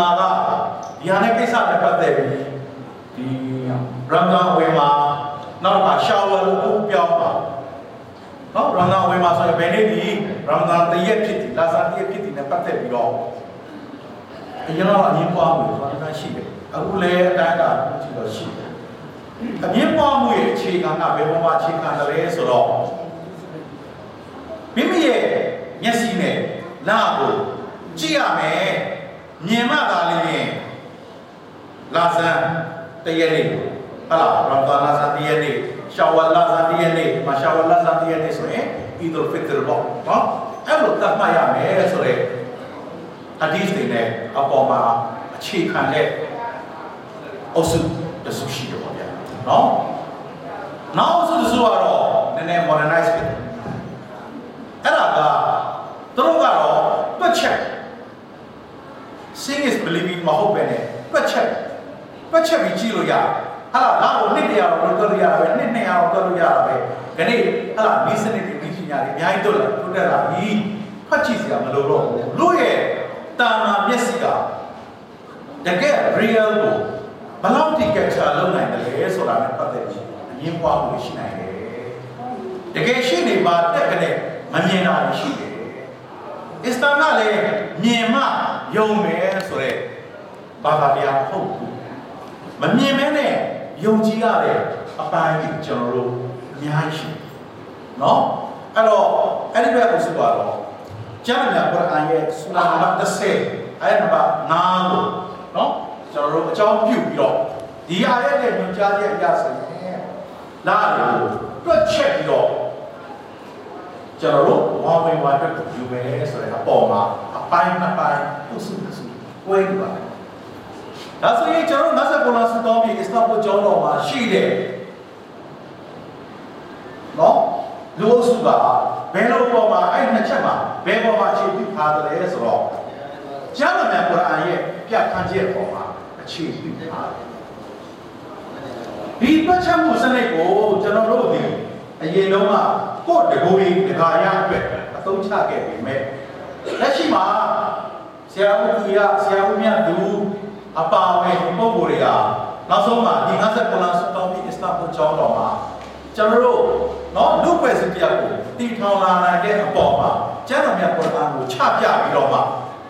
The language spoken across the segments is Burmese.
မှာကဒီဟာနဲ့ကိစ္စနဲ့ပတ်သက်ပြီးဒီရမ်ဒန်ဝေမှာနောက်ကရှာဝါလို့ပြောင်းပါနော်ရမ်ဒန်ဝေမှာဆိုရင်ဘယ်နေ့ဒီရမ်ဒန်တရက်ဖြစ်ဒီလာဇန်တရက်ဖြစ်ဒီနဲ့ပတ်သက်ပြီးတော့အရင်တော့အရင်ပွားမှုဆိုတာလည်းရှိတယ်အခုလည်းအတိုင်းအတာကြည့်တော့ရှိတယ်အရင်ပွားမှုရဲ့အခြေခံကဘယ်ပေါ်မှာအခြေခံတယ်လဲဆိုတော့မိမိရဲ့မျက်စိနဲ့နားကိုကြည့်ရမယ် မြင်မှသာလျှင်လာဇန်တရက်နေ့ဟာလားရမ်ဒန်လာဇန်တရက်နေ့ရှာဝါလာဇန်တရက်နေ့မရှာဝါလာဇန်တရက်နေ့ဆိုရင်အီဒ်အလ်ဖစ်တရပေါ့နော်အဲ့လိုသတ်မှတ်ရမယ်ဆိုရဲဟာဒီစ်တွေနဲ့အပေါ်မှာအခြေခံတဲ့အုပ်စုတစုရှိတယ်ပေါ့ဗျာနော်နောက်အုပ်စုတစုကတော့နည်းနည်း modernize ဖြစ်တယ်အဲ့ဒါကသူတို့ကတော့တွက်ချက် seeing is believing မဟုတ်ပဲနဲ့တွက်ချက်တွက်ချက်ပြီးကြည့်လို့ရတယ်ဟာလားငါ့ကိုနှစ်တရာတော့တွက်လို့ရတာပဲနှစ်နှစ်ရာတော့တွက်လို့ရတာပဲခဏဟာလားဒီစနစ်တွေဒီပညာတွေအများကြီးတွက်လာတွက်လာပြီးဖတ်ကြည့်စရာမလိုတော့ဘူးလို့ရဲ့တာနာမျက်စိကတကယ် real ကိုဘယ်လောက်ထိ capture လုပ်နိုင်တယ်လဲဆိုတာနဲ့ပတ်သက်ပြီးအမြင်ပွားမှုရှိနိုင်တယ်တကယ်ရှိနေပါတက်တဲ့မမြင်တာရှိတယ် အစ္စလာမ်ကလည်းမြင်မှယုံမယ်ဆိုတဲ့ဘာသာတရားမဟုတ်ဘူးမမြင်မဲနဲ့ယုံကြည်ရတဲ့အပိုင်းကြီးကျွန်တော်တို့အများကြီးရှိเนาะအဲ့တော့အဲ့ဒီဘက်ကိုဆိုတော့ကျမ်းမြတ်ကုရ်အာန်ရဲ့ဆူရာနံပါတ်30အဲ့နံပါတ်9ကိုเนาะကျွန်တော်တို့အကြောင်းပြုပြီးတော့ဒီအာရဲ့နဲ့ညွှန်ကြားချက်အရဆိုရင်နားကိုတွက်ချက်ပြီးတော့ ကျွန်တော်တို့ဝါဝင်ဝါအတွက်ကိုယူမယ်ဆိုတဲ့အပေါ်မှာအပိုင်းနှစ်ပိုင်းဥစုဥစုဝဲနေပါတယ်။ဒါဆိုရင်ကျွန်တော်တို့နတ်ဆက်ပေါ်လာစတောင်းပြီးအစ္စလာမ်ကိုကျောင်းတော်မှာရှိတယ်။နော်လူအုပ်စုကဘယ်လိုပေါ်မှာအဲ့နှစ်ချက်မှာဘယ်ပေါ်မှာအခြေပြုထားတယ်လဲဆိုတော့ကျမ်းဂန်ကုရ်အာန်ရဲ့ပြဋ္ဌာန်းချက်ပေါ်မှာအခြေပြုထားတယ်။ဒီပတ်ချက်မှုစနစ်ကိုကျွန်တော်တို့ဒီ အရင်တုန်းကကိုယ့်တကူကြီးတခါရအတွက်အသုံးချခဲ့ပေမဲ့လက်ရှိမှာဆရာဦးသူရဆရာဦးမြတ်သူအပါအဝင်ပုံကိုယ်တွေကနောက်ဆုံးမှာဒီ50ကုလန်စတောင်းပြီးအစ္စလာမ်ကိုကျောင်းတော်မှာကျွန်တော်တို့နော်လူပွဲစတရားကိုတည်ထောင်လာနိုင်တဲ့အပေါ်မှာကျမ်းတော်မြတ်ကုရ်အာန်ကိုချပြပြီးတော့မှ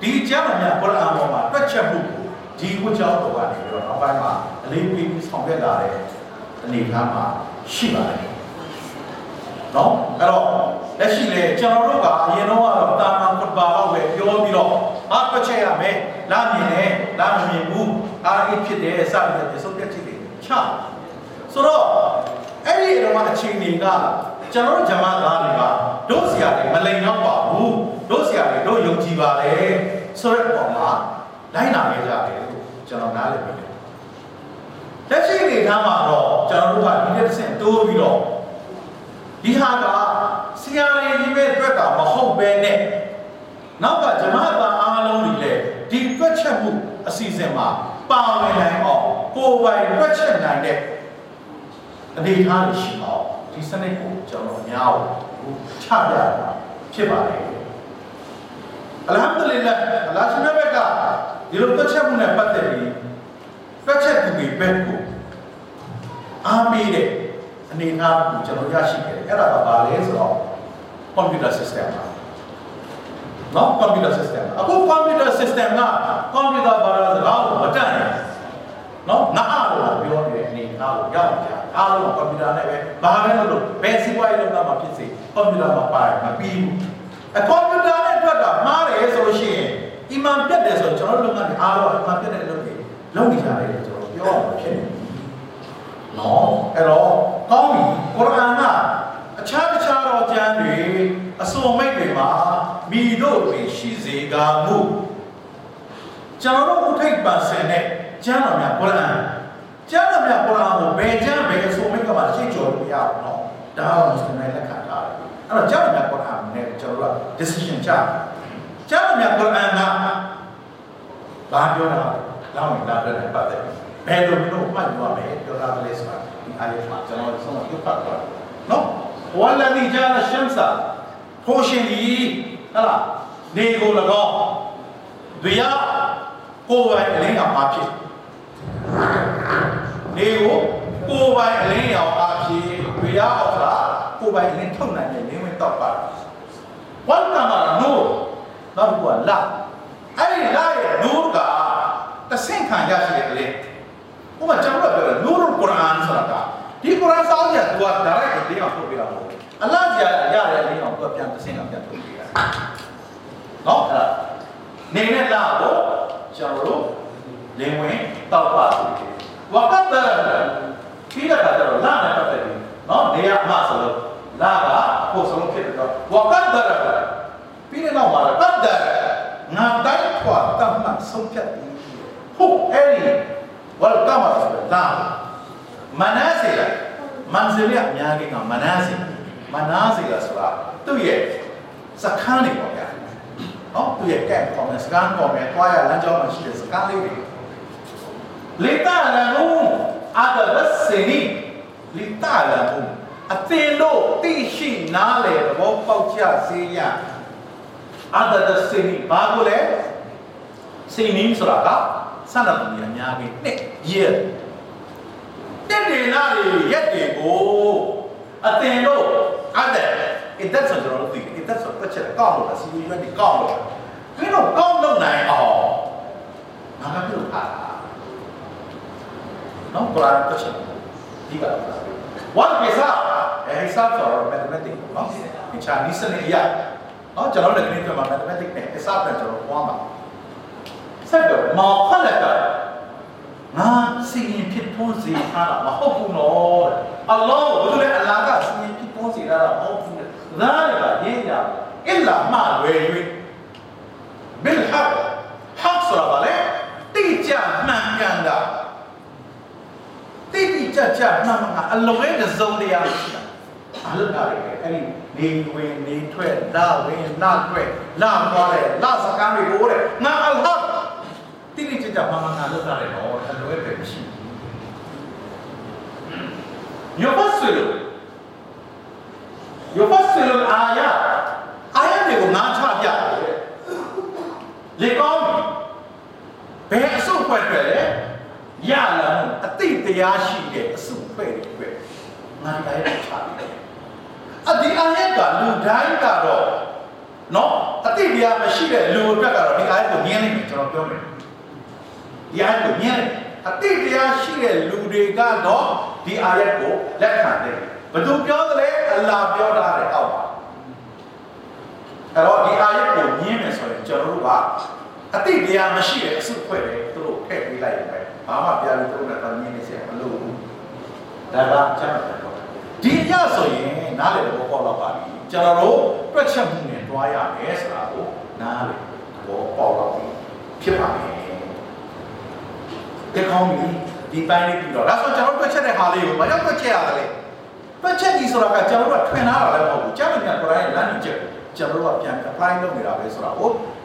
ဒီကျမ်းတော်မြတ်ကုရ်အာန်ပေါ်မှာတွက်ချက်မှုကိုဒီဝတ်ကြောင်းတော်ကနေပြီးတော့နောက်ပိုင်းမှာအလေးပေးပြီးဆောင်ရွက်လာတဲ့အနေအထားမှာရှိပါတယ် နော်အဲ့တော့လက်ရှိလေကျွန်တော်တို့ကအရင်တော့ကတော့တာမန်ဖတ်ဘာလောက်ပဲပြောပြီးတော့အားပတ်ချက်ရမယ်လာမြင်တယ်လာမမြင်ဘူးအားအိဖြစ်တယ်စတဲ့ဆုံးဖြတ်ချက်တွေချဆိုတော့အဲ့ဒီတော့အခြေအနေကကျွန်တော်တို့ဂျမားသားတွေကတို့ဆရာတွေမလိန်တော့ပါဘူးတို့ဆရာတွေတို့ယုံကြည်ပါလေဆိုတဲ့ပုံမှာလိုက်နာခဲ့ကြတယ်လို့ကျွန်တော်နားလည်ပြီလက်ရှိအနေထားမှာတော့ကျွန်တော်တို့ကဒီတစ်ဆင့်တိုးပြီးတော့ ဒီဟာကဆရာတွေဒီမဲ့အတွက်ဘဲနဲ့နောက်ကဂျမတ်သားအားလုံးတွေလည်းဒီတွက်ချက်မှုအစီအစဉ်မှာပါဝင်နိုင်အောင်ကိုယ်ပိုင်တွက်ချက်နိုင်တဲ့အနေအထားရှိအောင်ဒီစနစ်ကိုကျွန်တော်အများကိုချပြတာဖြစ်ပါတယ်အလဟမ်ဒူလ illah အလ္လာဟ်ရှင်ဘက်ကဒီလိုတွက်ချက်မှုနဲ့ပတ်သက်ပြီးတွက်ချက်သူတွေဘက်ကိုအားပေးတဲ့ အနေအထားကိုကျွန်တော်ရရှိခဲ့တယ်အဲ့ဒါကဘာလဲဆိုတော့ computer system ပါနော် computer system အခု computer system က computer ဘာသာစကားကိုမတတ်နိုင်နော်ငါအားလို့ပြောနေတဲ့အနေအထားကိုရောက်ကြအားလုံး computer နဲ့ပဲဘာပဲလုပ်လို့ဘယ်စီးပွားရေးလုပ်တာမှဖြစ်စေ computer မှာပါတယ်မပြီးဘူးအ computer နဲ့တွက်တာမှားတယ်ဆိုလို့ရှိရင်အီမန်ပြတ်တယ်ဆိုတော့ကျွန်တော်တို့လုပ်ငန်းတွေအားလုံးအီမန်ပြတ်တဲ့လုပ်တွေလုပ်နေကြတယ်ကျွန်တော်ပြောရမှာဖြစ်နေတယ် နော်အဲ့တော့ကောင်းပြီကုရ်အာန်ကအခြားအခြားသောကျမ်းတွေအစုံမိတ်တွေမှာမိတို့တွင်ရှိစေကားမူကျွန်တော်တို့ဥထိတ်ပန်ဆင်တဲ့ကျမ်းတော်များကုရ်အာန်ကျမ်းတော်များကုရ်အာန်ကိုဘယ်ကျမ်းဘယ်အစုံမိတ်ကမှရှင်းကျော်လို့မရဘူးနော်ဒါကမွတ်စလင်တွေလက်ခံထားတယ်အဲ့တော့ကျမ်းတော်များကုရ်အာန်နဲ့ကျွန်တော်တို့က decision ချကျမ်းတော်များကုရ်အာန်ကဘာပြောတာလဲလောင်းလာတဲ့ပတ်သက် ဘယ်လိုမျိုးမှတ်ယူရမလဲပြောတာလဲဆိုတာဒီအားရမှာကျွန်တော်ဆုံးဖြတ်ဖတ်သွားနော်ဝလဒီဂျာလရှမ်ဆာထိုးရှင်ဒီဟလာနေကို၎င်းဒွေရကိုယ်ပိုင်အလင်းအောင်အဖြစ်နေကိုကိုယ်ပိုင်အလင်းအောင်အဖြစ်ဒွေရအောင်ဆိုတာကိုယ်ပိုင်အလင်းထုတ်နိုင်တဲ့လင်းဝင်တော့ပါဝတ်တမနိုးနောက်တစ်ခုကလာအဲ့ဒီလာရဲ့နိုးကတဆင့်ခံရရှိတဲ့အလင်း ဥပမာကျွန်တော်တို့ပြောတယ်နိုးရ်ကုရ်အာန်ဆိုတာကဒီကုရ်အာန်စာအုပ်ကသူက direct ကိုတင်းအောင်ထုတ်ပြတာမဟုတ်ဘူးအလ္လာဟ်ကြာရတဲ့လင်းအောင်သူကပြန်တဆင့်ကပြန်ထုတ်ပြတာနော်အဲ့ဒါနေနဲ့လာကိုကျွန်တော်တို့လင်းဝင်တောက်ပါဆိုတယ်ဝကတ်တရပြီးတဲ့အခါကျတော့လာနဲ့ပတ်သက်ပြီးနော်နေရအမှဆိုလို့လာကပို့ဆုံးဖြစ်တော့ဝကတ်တရပြီးတဲ့နောက်မှာကတ်တရငါတိုက်ထွာတတ်မှဆုံးဖြတ်ပြီးဟုတ်အဲ့ဒီ ဝလကမဆိုလာမနာစီလာမန်ဇီလအများကြီးကမနာစီမနာစီလာဆိုတာသူ့ရဲ့စခန်းတွေပေါ့ဗျာနော်သူ့ရဲ့ကဲပေါ်မယ်စကားပေါ်မယ်တွားရလမ်းကြောင်းမှာရှိတဲ့စကားလေးတွေလေတာလန်ဦးအဒဘစနီလေတာလန်ဦးအသင်တို့သိရှိနားလေသဘောပေါက်ကြစေရအဒဒစနီဘာကိုလဲစိနီဆိုတာက ဆန္ဒပူရအများကြီးနှစ် year တက်တယ်လားရက်တွေကိုအသင်တို့အဒအဒတ်ဆိုတော့ဒီအဒတ်ဆိုတော့ချက်ကောက်လို့စီယူရတဲ့ကောက်လို့ဒီတော့ကောက်လို့နိုင်အောင်ငါကပြုတ်ထားတာနော်ကုရ်အာန်တစ်ချက်ဒီက one hisab အဲ hisab ဆိုတော့ mathematics နော်ဒီချာနိစနေရနော်ကျွန်တော်လည်းဒီနေ့မှာ mathematics နဲ့ hisab နဲ့ကျွန်တော်ပွားမှာ ဆက်တော့မောခလကငါစီရင်ဖြစ်ထွန်းစေထားတာမဟုတ်ဘူးနော်အလ္လာဟ်ဘယ်လိုလဲအလ္လာဟ်ကစီရင်ဖြစ်ထွန်းစေထားတာမဟုတ်ဘူးဒါလည်းကရင်းရအစ်လာမဝယ်၍ဘယ်ဟာဟာဆိုတာကလည်းတိကျမှန်ကန်တာတိတိကျကျမှန်မှန်အလုံးရဲ့စုံတရားရှိတာအလုပ်တာလေအဲ့ဒီနေဝင်နေထွက်လာဝင်လာထွက်လာသွားတယ်လာစကားတွေကိုတဲ့ငါအလ္လာဟ် တိတိကျကျမှန်မှန်အလုပ်တာလေတော့အလုံးရဲ့ပဲမရှိဘူးယောဘဆွေလို့ယောဘဆွေလို့အာရအာရတွေကိုငါချပြတယ်လေကောင်းဘယ်အစုပ်ဖွဲ့တယ်လဲရလာမှုအတိတ်တရားရှိတဲ့အစုဖွဲ့တွေပဲငါတိုင်းချပြတယ်အဒီအာယကလူတိုင်းကတော့နော်အတိတ်တရားမရှိတဲ့လူအတွက်ကတော့ဒီအာယကိုမြင်နေတယ်ကျွန်တော်ပြောမယ် ဒီအာယကိုမြင်တယ်အတိတ်တရားရှိတဲ့လူတွေကတော့ဒီအာယကိုလက်ခံတယ်ဘယ်သူပြောသလဲအလ္လာဟ်ပြောတာတဲ့အောက်ပါအဲ့တော့ဒီအာယကိုမြင်မယ်ဆိုရင်ကျွန်တော်တို့ကအတိတ်တရားမရှိတဲ့အစုဖွဲ့တယ်သူတို့ထည့်ပေးလိုက်တယ်ဘာမှပြလို့သူတို့ကမြင်နေစေမလို့ဒါကကျွန်တော်ဒီအရဆိုရင်နားလည်တဲ့ဘောပေါက်တော့ပါပြီကျွန်တော်တို့တွက်ချက်မှုနဲ့တွားရမယ်ဆိုတာကိုနားလည်ဘောပေါက်တော့ပြီဖြစ်ပါမယ် ဒီကောင်းပြီဒီပိုင်းလေးပြီးတော့ဒါဆိုကျွန်တော်တွက်ချက်တဲ့ဟာလေးကိုဘာကြောင့်တွက်ချက်ရသလဲတွက်ချက်ကြီးဆိုတာကကျွန်တော်တို့ကထွင်ထားတာလည်းမဟုတ်ဘူးကြားလို့ညကိုယ်တိုင်လမ်းညွှန်ချက်ကျွန်တော်တို့ကပြန် apply လုပ်နေတာပဲဆိုတော့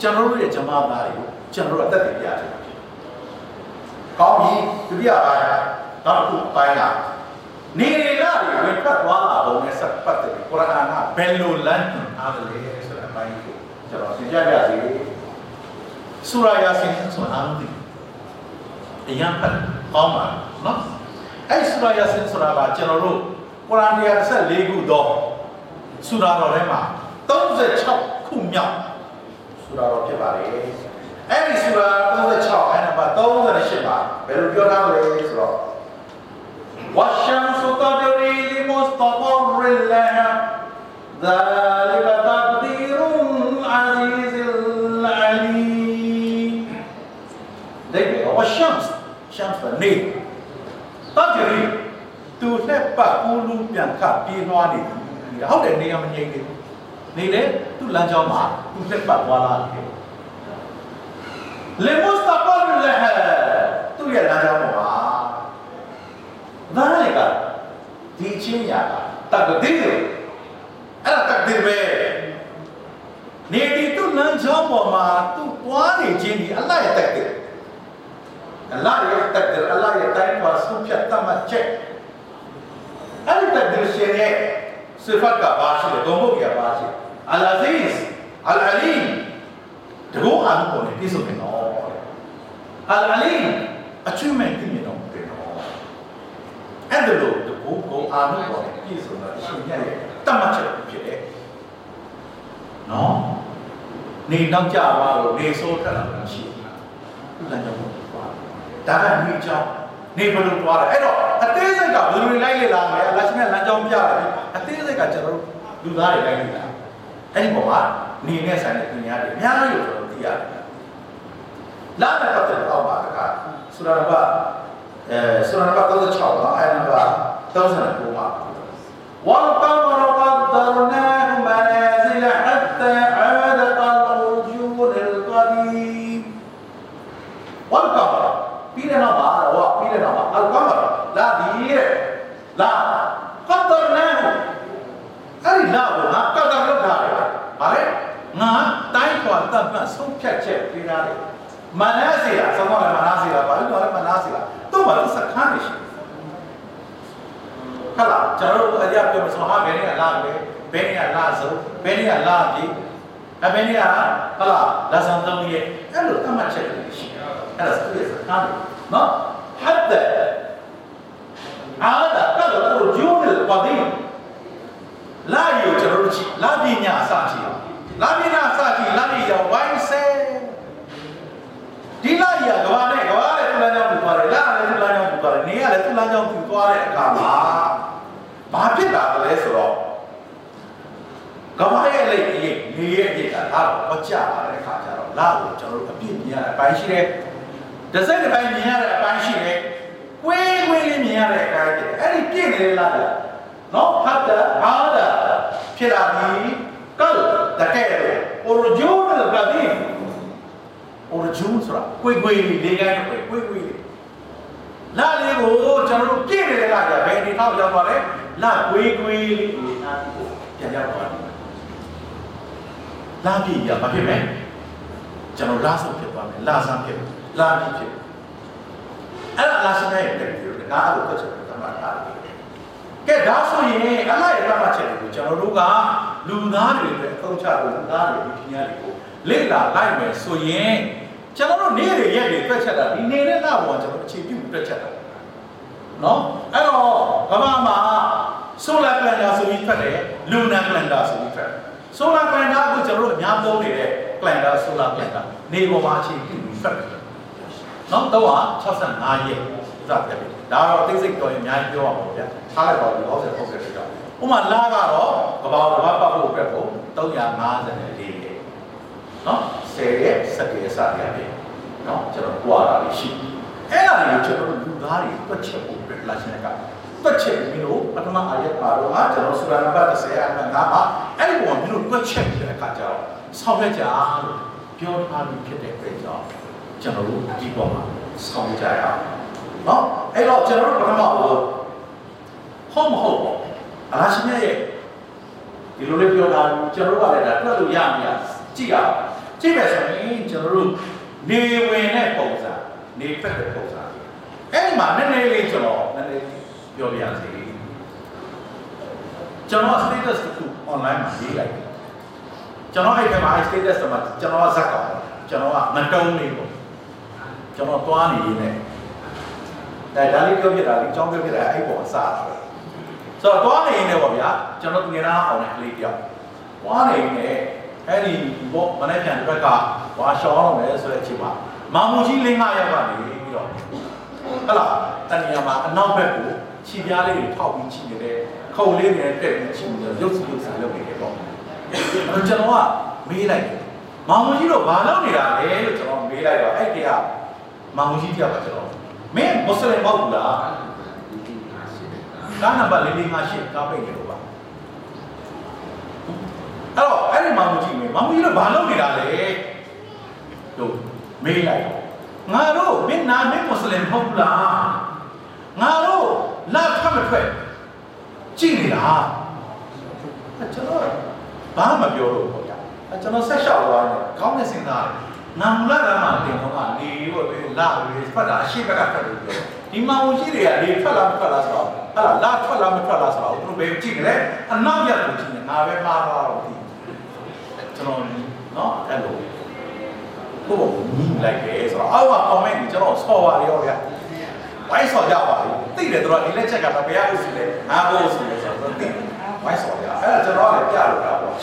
ကျွန်တော်တို့ရဲ့ဂျမားသားတွေကိုကျွန်တော်တို့ကတက်တည်ပြရတယ်။ကောင်းပြီဒုတိယပိုင်းနောက်တစ်ခုပိုင်းကနေရကတွေဝင်ထွက်သွားတာဘုံနဲ့ဆက်ပတ်တယ်ကုရ်အာန်ကဘယ်လိုလမ်းအားလဲဆိုတဲ့အပိုင်းကိုကျွန်တော်သင်ကြားပြစီဆူရာယာဆင်ဆိုအားလုံးဒီ အရင်ဖတ်ကောင်းပါနော်အဲ့ဆူရာယာဆင်ဆိုတာကကျွန်တော်တို့ကုရ်အာန်124ခုသောဆူရာတော်ထဲမှာ36ခုမြောက်ဆူရာတော်ဖြစ်ပါတယ်အဲ့ဒီဆူရာ36အဲ့နံပါတ်38ပါဘယ်လိုပြောထားမလဲဆိုတော့ဝါရှမ်ဆူတာဒရီလီမုစတဖာရ်လာဒါလီဘတာ ရှမ်းစနေတောက်ကြရီသူလက်ပတ်ကူးလူပြန်ခပြေးနွားနေပြီဟုတ်တယ်နေရမငြိမ်သေးဘူးနေလေသူ့လမ်းကြောင်းမှာသူလက်ပတ်သွားလာတယ်လေမုစတာပါလဟသူ့ရဲ့လမ်းကြောင်းပေါ်မှာဒါလည်းကဒီချင်းညာကတက်ဒီအဲ့ဒါတက်ဒီပဲနေဒီသူ့လမ်းကြောင်းပေါ်မှာသူ့သွားနေခြင်းဒီအလိုက်တက်တယ် အလ္လာဟ်ရဲ့တက်ဒီရ်အလ္လာဟ်ရဲ့တိုင်းပါဆုံးဖြတ်တမချက်အဲ့ဒီတက်ဒီရ်ရှင်ရဲ့စဖတ်ကပါရှိတယ်ဒုံဘုတ်ကပါရှိတယ်အလ်အဇီးအလ်အလီမ်တကောအမှုပေါ်နေပြည့်စုံနေတော့အလ်အလီမ်အချွတ်မဲ့ပြည့်နေတော့တယ်နော်အဲ့ဒါလို့တကောကောအာမှုပေါ်နေပြည့်စုံတာရှင်ရဲ့တမချက်ဖြစ်တယ်နော်နေတော့ကြပါလို့နေဆိုးထက်လာမှရှိတယ်ဘုရားကြောင့် ဒါကမိကြောင်းနေဘလို့တွားတာအဲ့တော့အသေးစိတ်ကဘယ်လိုတွေလိုက်လေလာမယ်လက်ရှိနဲ့လမ်းကြောင်းပြတယ်အသေးစိတ်ကကျွန်တော်တို့လူသားတွေလိုက်လေလာအဲ့ဒီပေါ်မှာနေနဲ့ဆိုင်တဲ့ပညာတွေအများကြီးကိုကျွန်တော်သိရတယ်လာမယ်တော့တော့ပါတကားဆူရာဘအဲဆူရာဘ36ပါအဲ့နံပါတ်39ပါဝါလ်ကမရကဒ်ဒရနာ အဲ့ဒီလောက်ကိုငါကောက်တာလောက်တာလေဗါလဲငါတိုင်းခွာတပ်ပတ်ဆုံးဖြတ်ချက်ပေးတာလေမနာစီလာသမောမနာစီလာဗါလဲတော့မနာစီလာသူ့ဘာလို့စခန်းနေရှိခလာကျွန်တော်တို့အရာပြောမဆုံးဟာဘယ်နေရလာလဲဘယ်နေရလာဆုံးဘယ်နေရလာပြီအဘယ်နေရခလာလက်ဆောင်သုံးရက်အဲ့လိုသတ်မှတ်ချက်တွေရှိအဲ့ဒါသူ့ရဲ့စခန်းနော်ဟတ်ဒ်အာဒါ လာရီကိုကျွန်တော်တို့ကြည့်လာပညာအစကြည့်လာပညာအစကြည့်လာရီရောဝိုင်းဆဲဒီလာရီကကဘာနဲ့ကဘာနဲ့သူ့လမ်းကြောင်းသူသွားတယ်လာလည်းသူ့လမ်းကြောင်းသူသွားတယ်နေကလည်းသူ့လမ်းကြောင်းသူသွားတဲ့အခါမှာဘာဖြစ်လာတယ်လဲဆိုတော့ကဘာရဲ့လက်အရေးနေရဲ့အရေးကအားတော့မကြပါတဲ့အခါကျတော့လာကိုကျွန်တော်တို့အပြစ်မြင်ရတဲ့အပိုင်းရှိတယ်ဒဇက်တစ်ပိုင်းမြင်ရတဲ့အပိုင်းရှိတယ်ကွေးကွေးလေးမြင်ရတဲ့အပိုင်းရှိတယ်အဲ့ဒီပြည့်နေလားလား နော်ဟတ်တာဟာဒါဖြစ်လာပြီကဲတကယ်လို့ original ကဒီ original ဆိုတာကွေးကွေးလေးလေးကိုင်းကွေးကွေးကွေးလေးလာလေးကိုကျွန်တော်တို့ပြည့်နေတဲ့လာကြဘယ်ဒီထောက်ရောက်သွားလဲလာကွေးကွေးလေးဒီနာကိုပြန်ရောက်သွားတယ်လာပြည့်ရဘာဖြစ်မလဲကျွန်တော်လာဆုံးဖြစ်သွားမယ်လာဆန်းဖြစ်လာပြည့်ဖြစ်အဲ့ဒါလာဆန်းရဲ့တက်ပြီးတော့ဒါအဲ့လိုတက်ချက်တမတာ ကဲဒါဆိုရင်အလားရဲ့တမချက်တွေကိုကျွန်တော်တို့ကလူသားတွေအတွက်အသုံးချဖို့လူသားတွေဒီညာတွေကိုလေ့လာလိုက်မယ်ဆိုရင်ကျွန်တော်တို့နေ့တွေရက်တွေတွက်ချက်တာဒီနေ့နဲ့လောက်ပေါ်ကျွန်တော်အခြေပြုတွက်ချက်တာနော်အဲ့တော့ကမ္ဘာမှာ solar calendar ဆိုပြီးထွက်တယ် lunar calendar ဆိုပြီးထွက်တယ် solar calendar ကိုကျွန်တော်တို့အများသုံးနေတဲ့ calendar solar calendar နေပေါ်မှာအခြေပြုပြီးထွက်တယ်နော်တော့65ရက်ဥစားပြတယ် ဒါတော့အသိစိတ်တော်ရင်အများကြီးပြောအောင်ပေါ့ဗျာထားလိုက်ပါဦးဟုတ်တယ်ဟုတ်တယ်ကြောက်ဥမာလာကတော့ကဘာတစ်ပတ်ပတ်ဖို့အတွက်ကို354ရက်နော်10ရက်17ရက်စသည်အပြင်နော်ကျွန်တော်ကြွားတာလေးရှိအဲ့ဒါလေးကိုကျွန်တော်တို့လူသားတွေတွက်ချက်ဖို့အတွက်လာရှင်ကတွက်ချက်ပြီးတော့ပထမအာယတ်ပါတော့ဟာကျွန်တော်ဆူရာနံပါတ်30အမှတ်9မှာအဲ့ဒီပုံကမျိုးတွက်ချက်ပြီးတဲ့အခါကျတော့ဆောက်ရကြလို့ပြောထားပြီးဖြစ်တဲ့အတွက်ကြောင့်ကျွန်တော်တို့ဒီပေါ်မှာဆောင်းကြရအောင်နော် အဲ့တော့ကျွန်တော်တို့ပထမဟိုဟုတ်မဟုတ်ပေါ့အလားရှင်ရဲ့ဒီလိုလေးပြောတာကျွန်တော်တို့ကလည်းဒါတွက်လို့ရမရကြည့်ရအောင်ကြည့်မယ်ဆိုရင်ကျွန်တော်တို့နေဝင်တဲ့ပုံစံနေဖက်တဲ့ပုံစံအဲ့ဒီမှာနည်းနည်းလေးကျွန်တော်နည်းနည်းပြောပြရစီကျွန်တော် status တစ်ခု online မှာရေးလိုက်တယ်ကျွန်တော်အဲ့ဒီမှာ status မှာကျွန်တော်ကဇက်ကောင်ကျွန်တော်ကမတုံးလေးပေါ့ကျွန်တော်သွားနေရင်းနဲ့ အဲဒါလေးပြောပြတာလေးအကြောင်းပြောပြတာအဲ့ပေါ်အစားဆိုတော့သွားနေရင်းနဲ့ပေါ့ဗျာကျွန်တော်ငယ်သားအောင်တဲ့ကလေးတယောက်သွားနေရင်းနဲ့အဲ့ဒီဘောမနေ့ပြန်တစ်ဘက်ကဝါရှောင်းအောင်လဲဆိုတဲ့အချိန်မှာမောင်မကြီးလင်း၅ယောက်ကနေပြီးတော့ဟလာတဏှာမှာအနောက်ဘက်ကိုခြေပြားလေးတွေထောက်ပြီးခြေနေတဲ့ခုံလေးတွေနဲ့တက်ပြီးခြေနေရုပ်စုရုပ်စာလုပ်နေတယ်ပေါ့အဲ့ကျွန်တော်ကမေးလိုက်တယ်မောင်မကြီးတို့ဘာလုပ်နေတာလဲလို့ကျွန်တော်မေးလိုက်တော့အဲ့ဒီကမောင်ကြီးတယောက်ကကျွန်တော် မင်းမွတ်စလင်မဟုတ်ဘူးလားကားနံပါတ်၄၄၅၈ကားပိတ်နေလို့ပါအဲ့တော့အဲ့ဒီမောင်ကြီးမေးမောင်ကြီးတို့ဘာလုပ်နေတာလဲတို့မေးလိုက်ငါတို့မင်းနာမင်းမွတ်စလင်မဟုတ်ဘူးလားငါတို့လာဖတ်မထွက်ကြည့်နေတာအဲ့ကျွန်တော်ဘာမှမပြောလို့ပေါ့ဗျာအဲ့ကျွန်တော်ဆက်လျှောက်သွားတယ်ကောင်းတဲ့စဉ်းစားတယ် နာမူလကမှတင်တော့ကနေရောပဲလာပဲဖတ်တာအရှိဘက်ကဖတ်လို့ပြောဒီမောင်ကြီးတွေကနေထွက်လာမထွက်လာဆိုတော့ဟဲ့လားလာထွက်လာမထွက်လာဆိုတော့သူတို့ပဲကြည့်ကြတယ်အနောက်ရက်ကိုကြည့်နေငါပဲမှားသွားတော့ဒီကျွန်တော်နော်အဲ့လိုကိုယ်ကိုညီးလိုက်တယ်ဆိုတော့အောက်က comment ကိုကျွန်တော်ဆော်ပါရောဗျာဝိုင်းဆော်ကြပါဘူးသိတယ်သူတို့ဒီလက်ချက်ကတော့ဘယ်ရလို့ဆိုလဲငါဘို့ဆိုလဲဆိုတော့သိဝိုင်းဆော်ကြအဲ့ဒါကျွန်တော်လည်းပြလို့တာပေါ့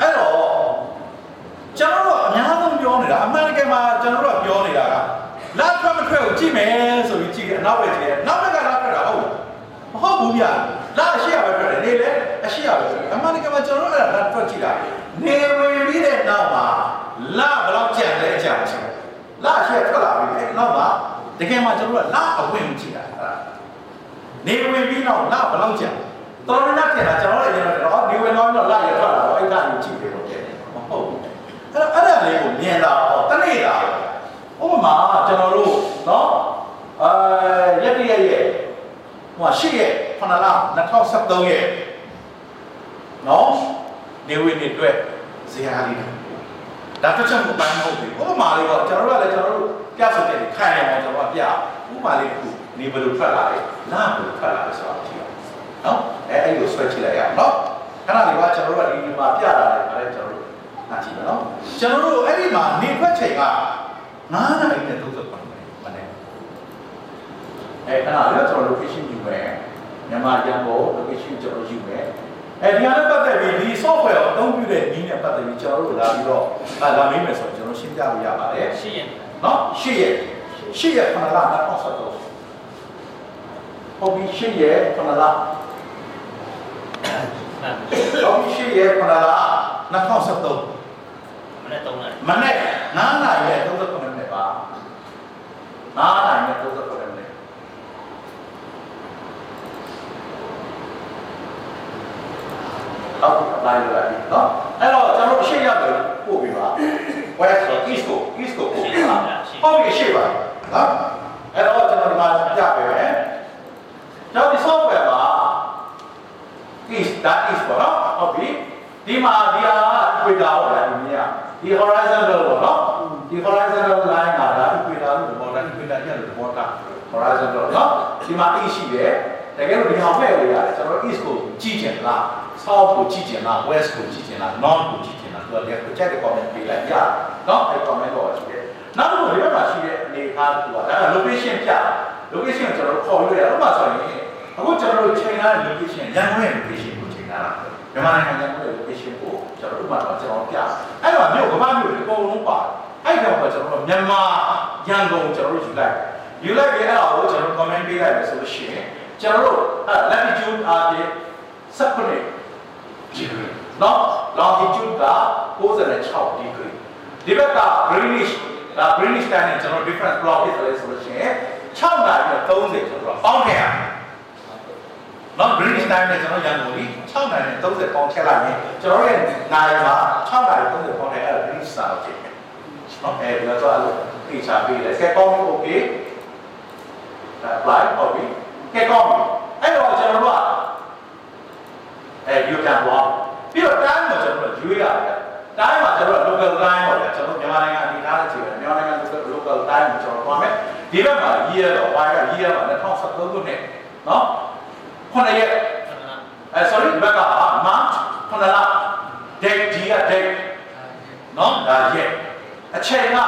အဲ့တော့ကျွန်တော်တို့အများဆုံး ပြောနေတာအမှန်တကယ်မှာကျွန်တော်တို့ကပြောနေတာကလာထွက်မထွက်ကိုကြည့်မယ်ဆိုပြီးကြည့်တယ်အနောက်ပဲကြည့်တယ်နောက်ဘက်ကလာထွက်တာဟုတ်လားမဟုတ်ဘူးဗျာလာအရှိရပဲထွက်တယ်နေလေအရှိရပဲဆိုအမှန်တကယ်မှာကျွန်တော်တို့အဲ့ဒါလာထွက်ကြည့်တာနေဝင်ပြီးတဲ့နောက်မှာလာဘယ်လောက်ကြံလဲကြံချင်လာအရှိရထွက်လာပြီအဲ့နောက်မှာတကယ်မှာကျွန်တော်တို့ကလာအဝင်ကြည့်တာအဲ့ဒါနေဝင်ပြီးနောက်လာဘယ်လောက်ကြံတော်တော်များပြန်တာကျွန်တော်လည်းကျွန်တော်တော့နေဝင်တော့လာရထွက်လာတော့အဲ့ဒါကိုကြည့်တယ်လို့ပြောတယ်မဟုတ်ဘူး အဲ့အဲ့ဒါလေးကိုမြင်တာဟောတနေ့တာဥပမာကျွန်တော်တို့နော်အဲရက်တရက်ရဲ့ဟိုရှေ့ရဲ့ခဏလား2013ရဲ့နော်နေဝင်နေအတွက်ဇရာလေးဒါတစ်ချက်ကိုပိုင်းမဟုတ်ဘူးဥပမာလေးတော့ကျွန်တော်တို့ကလည်းကျွန်တော်တို့ပြဆိုတဲ့ခိုင်အောင်ကျွန်တော်ကပြဥပမာလေးတစ်ခုနေဘယ်လိုထွက်လာလဲနားဘယ်လိုထွက်လာလဲဆိုတာကြည့်အောင်နော်အဲအဲ့လိုဆွဲကြည့်လိုက်ရအောင်နော်ခဏလေးကကျွန်တော်တို့ကဒီမှာပြလာတယ်ဒါလည်းကျွန်တော်တို့ နားကြည့်မယ်နော်ကျွန်တော်တို့အဲ့ဒီမှာနေထွက်ချိန်က9နာရီနဲ့39မိနစ်မနေ့အဲခဏလေးကျွန်တော် location ယူမယ်မြန်မာရန်ကုန် location ကျွန်တော်ယူမယ်အဲဒီဟာနဲ့ပတ်သက်ပြီးဒီ software ကိုအသုံးပြုတဲ့နည်းနဲ့ပတ်သက်ပြီးကျွန်တော်တို့လာပြီးတော့အာလာမေးမယ်ဆိုတော့ကျွန်တော်ရှင်းပြလို့ရပါတယ်ရှိရင်နော်ရှေ့ရဲ့ရှေ့ရဲ့ခဏလာတော့ဆက်တော့ဟုတ်ပြီရှေ့ရဲ့ခဏလာမှန်ဟုတ်ပြီရှေ့ရဲ့ခဏလာ2013 မနေ့တုံးလိုက်မနေ့9နာရီနဲ့39မိနစ်ပါ9နာရီနဲ့39မိနစ်ဟုတ်လိုက်လို့ရတယ်နော်အဲ့တော့ကျွန်တော်ရှေ့ရတယ်ပို့ပြီးပါ west ကို east ကို east ကိုပို့ပြီးပါဟုတ်ပြီရှေ့ပါနော်အဲ့တော့ကျွန်တော်ဒီမှာပြပေးမယ်ကျွန်တော်ဒီ software မှာ east that is ပေါ့နော်ဟုတ်ပြီဒီမှာဒီဟာ equator ဟောလားဒီမြင် ဒီ horizontal ပေါ့နော်ဒီ horizontal line ကဒါ equator လို့ပေါ်တာ equator ကျလို့ပေါ်တာ horizontal နော်ဒီမှာ east ရှိတယ်တကယ်လို့ဒီဟာဖက်လို့ရတယ်ကျွန်တော် east ကိုကြည့်ချင်လား south ကိုကြည့်ချင်လား west ကိုကြည့်ချင်လား north ကိုကြည့်ချင်လားသူကလည်းချက်တဲ့ comment ပေးလိုက်ရနော်အဲ comment တော့ရှိတယ်နောက်တစ်ခုဒီဘက်မှာရှိတဲ့အနေအထားကဒါက location ပြ location ကိုကျွန်တော်ခေါ်လို့ရတယ်ဥပမာဆိုရင်အခုကျွန်တော်တို့ချိန်ထားတဲ့ location ရန်ကုန်ရဲ့ location ကိုချိန်ထားတာ မြန်မာနိုင်ငံရန်ကုန်ရဲ့ location ကိုကျွန်တော်ဥပမာတော့ကျွန်တော်ပြအဲ့တော့မြို့ကမ္ဘာမြို့တွေအကုန်လုံးပါအဲ့တော့ကျွန်တော်တို့မြန်မာရန်ကုန်ကျွန်တော်တို့ယူလိုက်ယူလိုက်ပြီးအဲ့ဒါကိုကျွန်တော် comment ပေးလိုက်မယ်ဆိုလို့ရှိရင်ကျွန်တော်တို့ latitude အားဖြင့်18 degree နော် longitude က96 degree ဒီဘက်က British ဒါ British time နဲ့ကျွန်တော် difference block ဖြစ်တယ်ဆိုလို့ရှိရင်6နာရီနဲ့30ကျွန်တော်ပေါင်းထည့်ရမယ် နော် British time နဲ့ကျွန်တော်ရန်ကုန်ကြီး6နာရီနဲ့30ပေါင်းထည့်လိုက်ရင်ကျွန်တော်ရဲ့နိုင်မှာ6နာရီ30ပေါင်းထည့်အဲ့ဒါ British style ဖြစ်တယ်နော်အဲဒီတော့အဲ့လိုသိချပေးတယ်ကဲကောင်းပြီ okay apply ဟုတ်ပြီကဲကောင်းပြီအဲ့တော့ကျွန်တော်တို့ကအဲဒီပြန်သွား year တော့ Y က year မှာ2013ခုနှစ်နော်9ရက်အဲ sorry ဘက်က March 9လ date D က date နော်ဒါရက်အ ချိန်က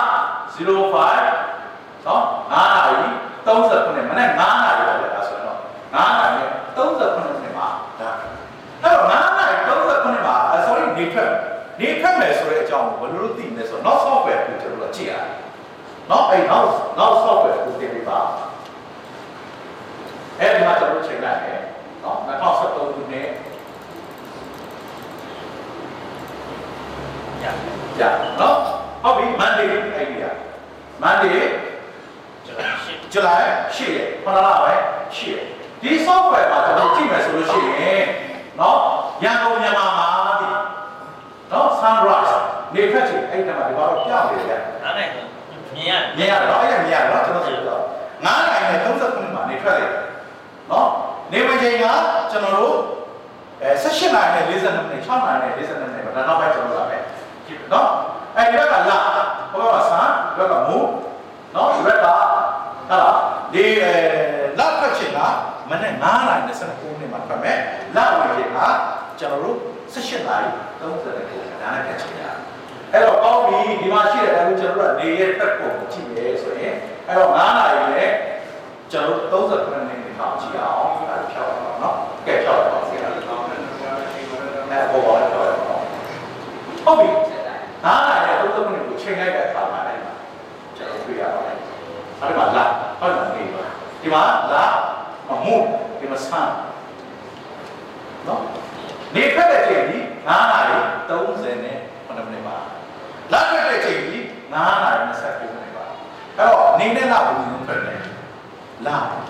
05နော်9နာရီ30ခုနှစ်မနေ့9နာရီပဲဒါဆိုတော့9နာရီ30ခုနှစ်မှာဒါအဲ့တော့9နာရီ30ခုနှစ်မှာ sorry နေထွက်နေထွက်မယ်ဆိုတဲ့အကြောင်းကိုဘယ်လိုလုပ်သိမလဲဆိုတော့ not software ကိုကျွန်တော်တို့ကြည့်ရတယ်နော်အဲ့ not not software ကိုတင်ပြပါအဲ့ဒီမှာကျွန်တော်ချိန်လိုက်တယ်နော်2013ခုနှစ်ရရနော်ဟုတ်ပြီ Monday အဲ့ဒီရ Monday ကျွန်တော်ရှင်း July 8ရက်ခဏလားပဲ8ရက်ဒီ software မှာကျွန်တော်ကြည့်မယ်ဆိုလို့ရှိရင်နော်ရန်ကုန်မြန်မာမှာဒီနော် sunrise နေဖက်ချင်အဲ့ဒီမှာဒီဘာလို့ပြနေလဲနားနိုင်တော့မြင်ရမြင်ရတယ်နော်အဲ့ဒါမြင်ရတယ်နော်ကျွန်တော်ဆိုတော့9နိုင်နဲ့39မှာနေထွက်တယ်နော်နေဝင်ချိန်ကကျွန်တော်တို့အဲ18နိုင်နဲ့42မိနစ်6နိုင်နဲ့42မိနစ်ပါဒါနောက်ပိုင်းကျွန်တော်လာမယ်ကြည့်နော် အဲ့ဒီဘက်ကလာဟိုဘက်ကဆန်ဒီဘက်ကမူနော်ဒီဘက်ကဟာဒီအဲလက်ဖက်ချိန်ကမနေ့9နိုင်နဲ့19မိနစ်မှာထွက်မယ်လက်ဝင်ချိန်ကကျွန်တော်တို့18နိုင်39ဒါနဲ့ဖြတ်ချိန်ရတယ်အဲ့တော့ကောင်းပြီဒီမှာရှိတဲ့အခုကျွန်တော်တို့ကနေရဲ့တက်ပုံကိုကြည့်ရဲဆိုရင်အဲ့တော့9နာရီနဲ့ကျွန်တော်တို့39မိနစ်ထောင်ကြည့်အောင်အဲ့ဒါဖြောက်အောင်နော်ကဲဖြောက်အောင်စီရတယ်အဲ့ဘောပါဖြောက်အောင်ဟုတ်ပြီ 9နာရီနဲ့39မိနစ်ကိုချိန်လိုက်တဲ့အခါမှာလည်းကျွန်တော်တွေ့ရပါတယ်အဲ့ဒီမှာလာဟုတ်တယ်နေပါဒီမှာလာမမှုဒီမှာဆန်းနော်နေဖက်တဲ့ချိန်ကြီး9နာရီ30နဲ့9မိနစ်ပါလက်ထွက်တဲ့ချိန်ကြီး9နာရီ29မိနစ်ပါအဲ့တော့နေနဲ့လာဘူးလုံးထွက်တယ်လာအဲ့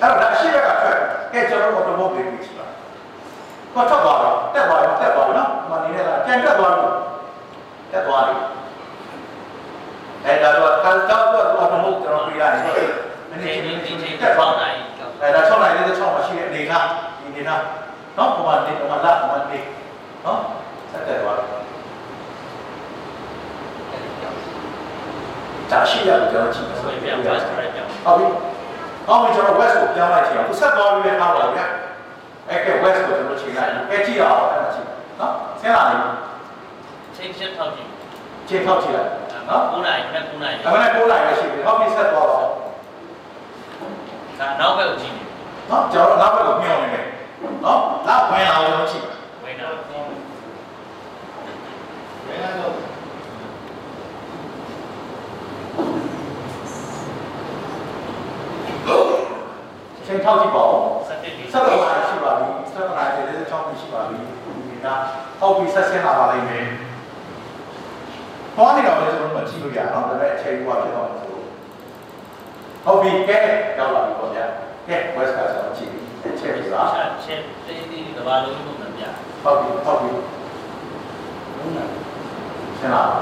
တော့ဒါရှိရကထွက်ကဲကျွန်တော်တို့တော့ဘုတ်ပေးပြီဆိုတာကိုထွက်သွားတော့ တက်သွားတော့တက်သွားနော်ဒီမှာနေနဲ့လာပြန်တက်သွားလို့တက်သွားပြီအဲ့ဒါတော့ကံတော့တော့တော့ဘုတ်ကျွန်တော်ပြရတယ်မဒီနေ့ချိန်ချင်းဒီချင်းချိန်တက်သွားပေါင်းနိုင်အဲ့ဒါ6နိုင်လေး6မှာရှိတဲ့အနေထားဒီအနေထားနော်ဟိုမှာနေဟိုမှာလာဟိုမှာနေနော်ဆက်တက်သွားတယ်ဒါရှိရလို့ကျွန်တော်ကြည့်မယ်ဆိုဆိုရင်ရင်ပြန်ပြန်ဝပါက်စရိုက်ပြောင်းဟုတ်ပြီ။အော်ကျွန်တော် west ကိုပြောင်းလိုက်ချင်အောင်။ဆက်သွားပြီးပဲထားပါဗျာ။ အဲ့ကဲ west ကိုကျွန်တော်ချိန်လိုက်။အဲ့ကြည့်အောင်အဲ့ဒါကြည့်။နော်။ဆင်းလာပြီချိန်ချက်ထောက်ကြည့်။ချိန်ထောက်ကြည့်လိုက်။နော်9နိုင်နဲ့9နိုင်။ဒါမှလည်းပိုးလိုက်ရရှိပြီ။ဟုတ်ပြီဆက်သွားပါဦးဒါနောက်ဘက်ကိုကြည့်နေ။နော်ကျွန်တော်နောက်ဘက်ကိုမြှောက်နေမယ်။နော်။နောက်ဝင်လာအောင်ကျွန်တော်ကြည့်ပါဝိနာ။ ချိန်ထောက်ကြည့်ပါဦးဆက်တက်ဒီ။ဆက်တော့လာရှိပါပြီ။ဆက်တော့လာတယ်လည်း6ပြီရှိပါပြီ။ဒါဟုတ်ပြီဆက်ဆင်းလာပါလိမ့်မယ်။ဟောနေတော့လည်းကျွန်တော်တို့ကြည့်လို့ရအောင်။ဒါပေမဲ့အချိန်ကဖြစ်တော့ဆိုဟုတ်ပြီကဲရောက်လာပြီပေါ့ဗျာ။ကဲ west ကကျွန်တော်ကြည့်ပြီ။အချက်ပြီလားချက်ချက်တင်းတင်းကဘာလုံးလုံးမပြဟုတ်ပြီဟုတ်ပြီဆင်းလာပါ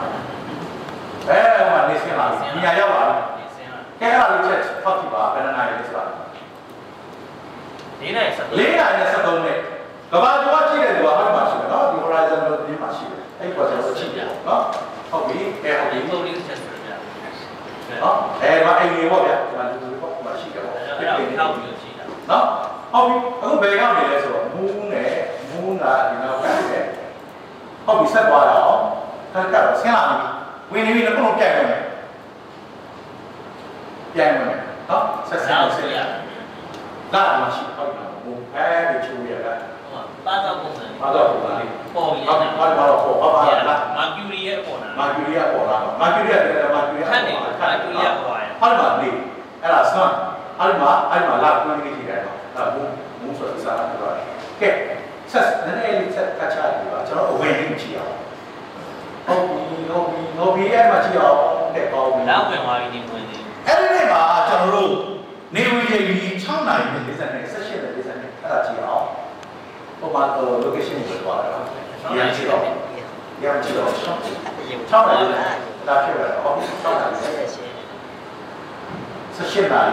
အဲမှာနေဆင်းလာပြီညာရောက်လာပြီဒီစင်းလာကဲအဲ့ဒါလေးချက်ဖောက်ကြည့်ပါဘယ်နှနိုင်လဲဆိုတာ ၄နိုင်ဆက်၄နိုင်နဲ့73နဲ့ကဘာကျော်ကြည့်တဲ့သူကဟောမှာရှိတယ်နော်ဒီ horizon လို့ဒီမှာရှိတယ်အဲ့ပေါ်ကျွန်တော်ကြည့်ပြနော်ဟုတ်ပြီကဲဟုတ်ပြီဒီပုံလေးချက်ဆိုပြနော်အဲမှာအိမ်ကြီးပေါ့ဗျာဒီမှာလူတွေပေါ့ဒီမှာရှိတယ်ပေါ့အဲ့ဒါအဲ့ဒါထောက်ပြီးကြည့်တာနော်ဟုတ်ပြီအခုဘယ်ရောက်နေလဲဆိုတော့မူးနဲ့မူးကဒီနောက်ကတယ်ဟုတ်ပြီဆက်သွားရအောင်ခက်ကတော့ဆင်းလာပြီဝင်နေပြီလည်းဘုံပြိုင်မယ်ပြိုင်မယ်နော်ဆက်ဆင်းနောက်ဆဆက်င်းရ လာလာရှိဟုတ်ပြီမူးအဲဒီချူရကဟိုပါတော့ပုံစံဘာတော့ပုံလေးပေါ်ရဟုတ်တာဘာဘာတော့ပေါ်ဘာဘာလားမာကျူရီရဲ့ပေါ်တာမာကျူရီယာပေါ်လာမာကျူရီယာလည်းမာကျူရီယာခန့်နေမာကျူရီရဲ့ပေါ်ရဟာဒီမှာနေအဲ့ဒါဆွမ်းအဲ့ဒီမှာအဲ့ဒီမှာလာကွင်းလေးကြီးတယ်နော်အဲ့မူးမူးဆိုတဲ့စားတာပြောတယ်ကဲဆက်နည်းနည်းလေးဆက်ကချရပါကျွန်တော်အဝင်ကြီးကြည့်အောင်ဟုတ်ပြီဟုတ်ပြီဟုတ်ပြီအဲ့မှာကြည့်အောင်တဲ့ကောင်းပြီနောက်ဝင်သွားပြီးနေဝင်နေအဲ့ဒီနေ့မှာကျွန်တော်တို့ နေဝင်ကြီး6နိုင်နဲ့40နဲ့18နဲ့40နဲ့အဲ့ဒါကြည့်အောင်ဟိုမှာတော့ location ကိုပြောတာနော်ဒီအကြည့်တော့ဒီအကြည့်တော့6နိုင်ဒါဖြစ်ရတော့ဟုတ်6နိုင်18နိုင်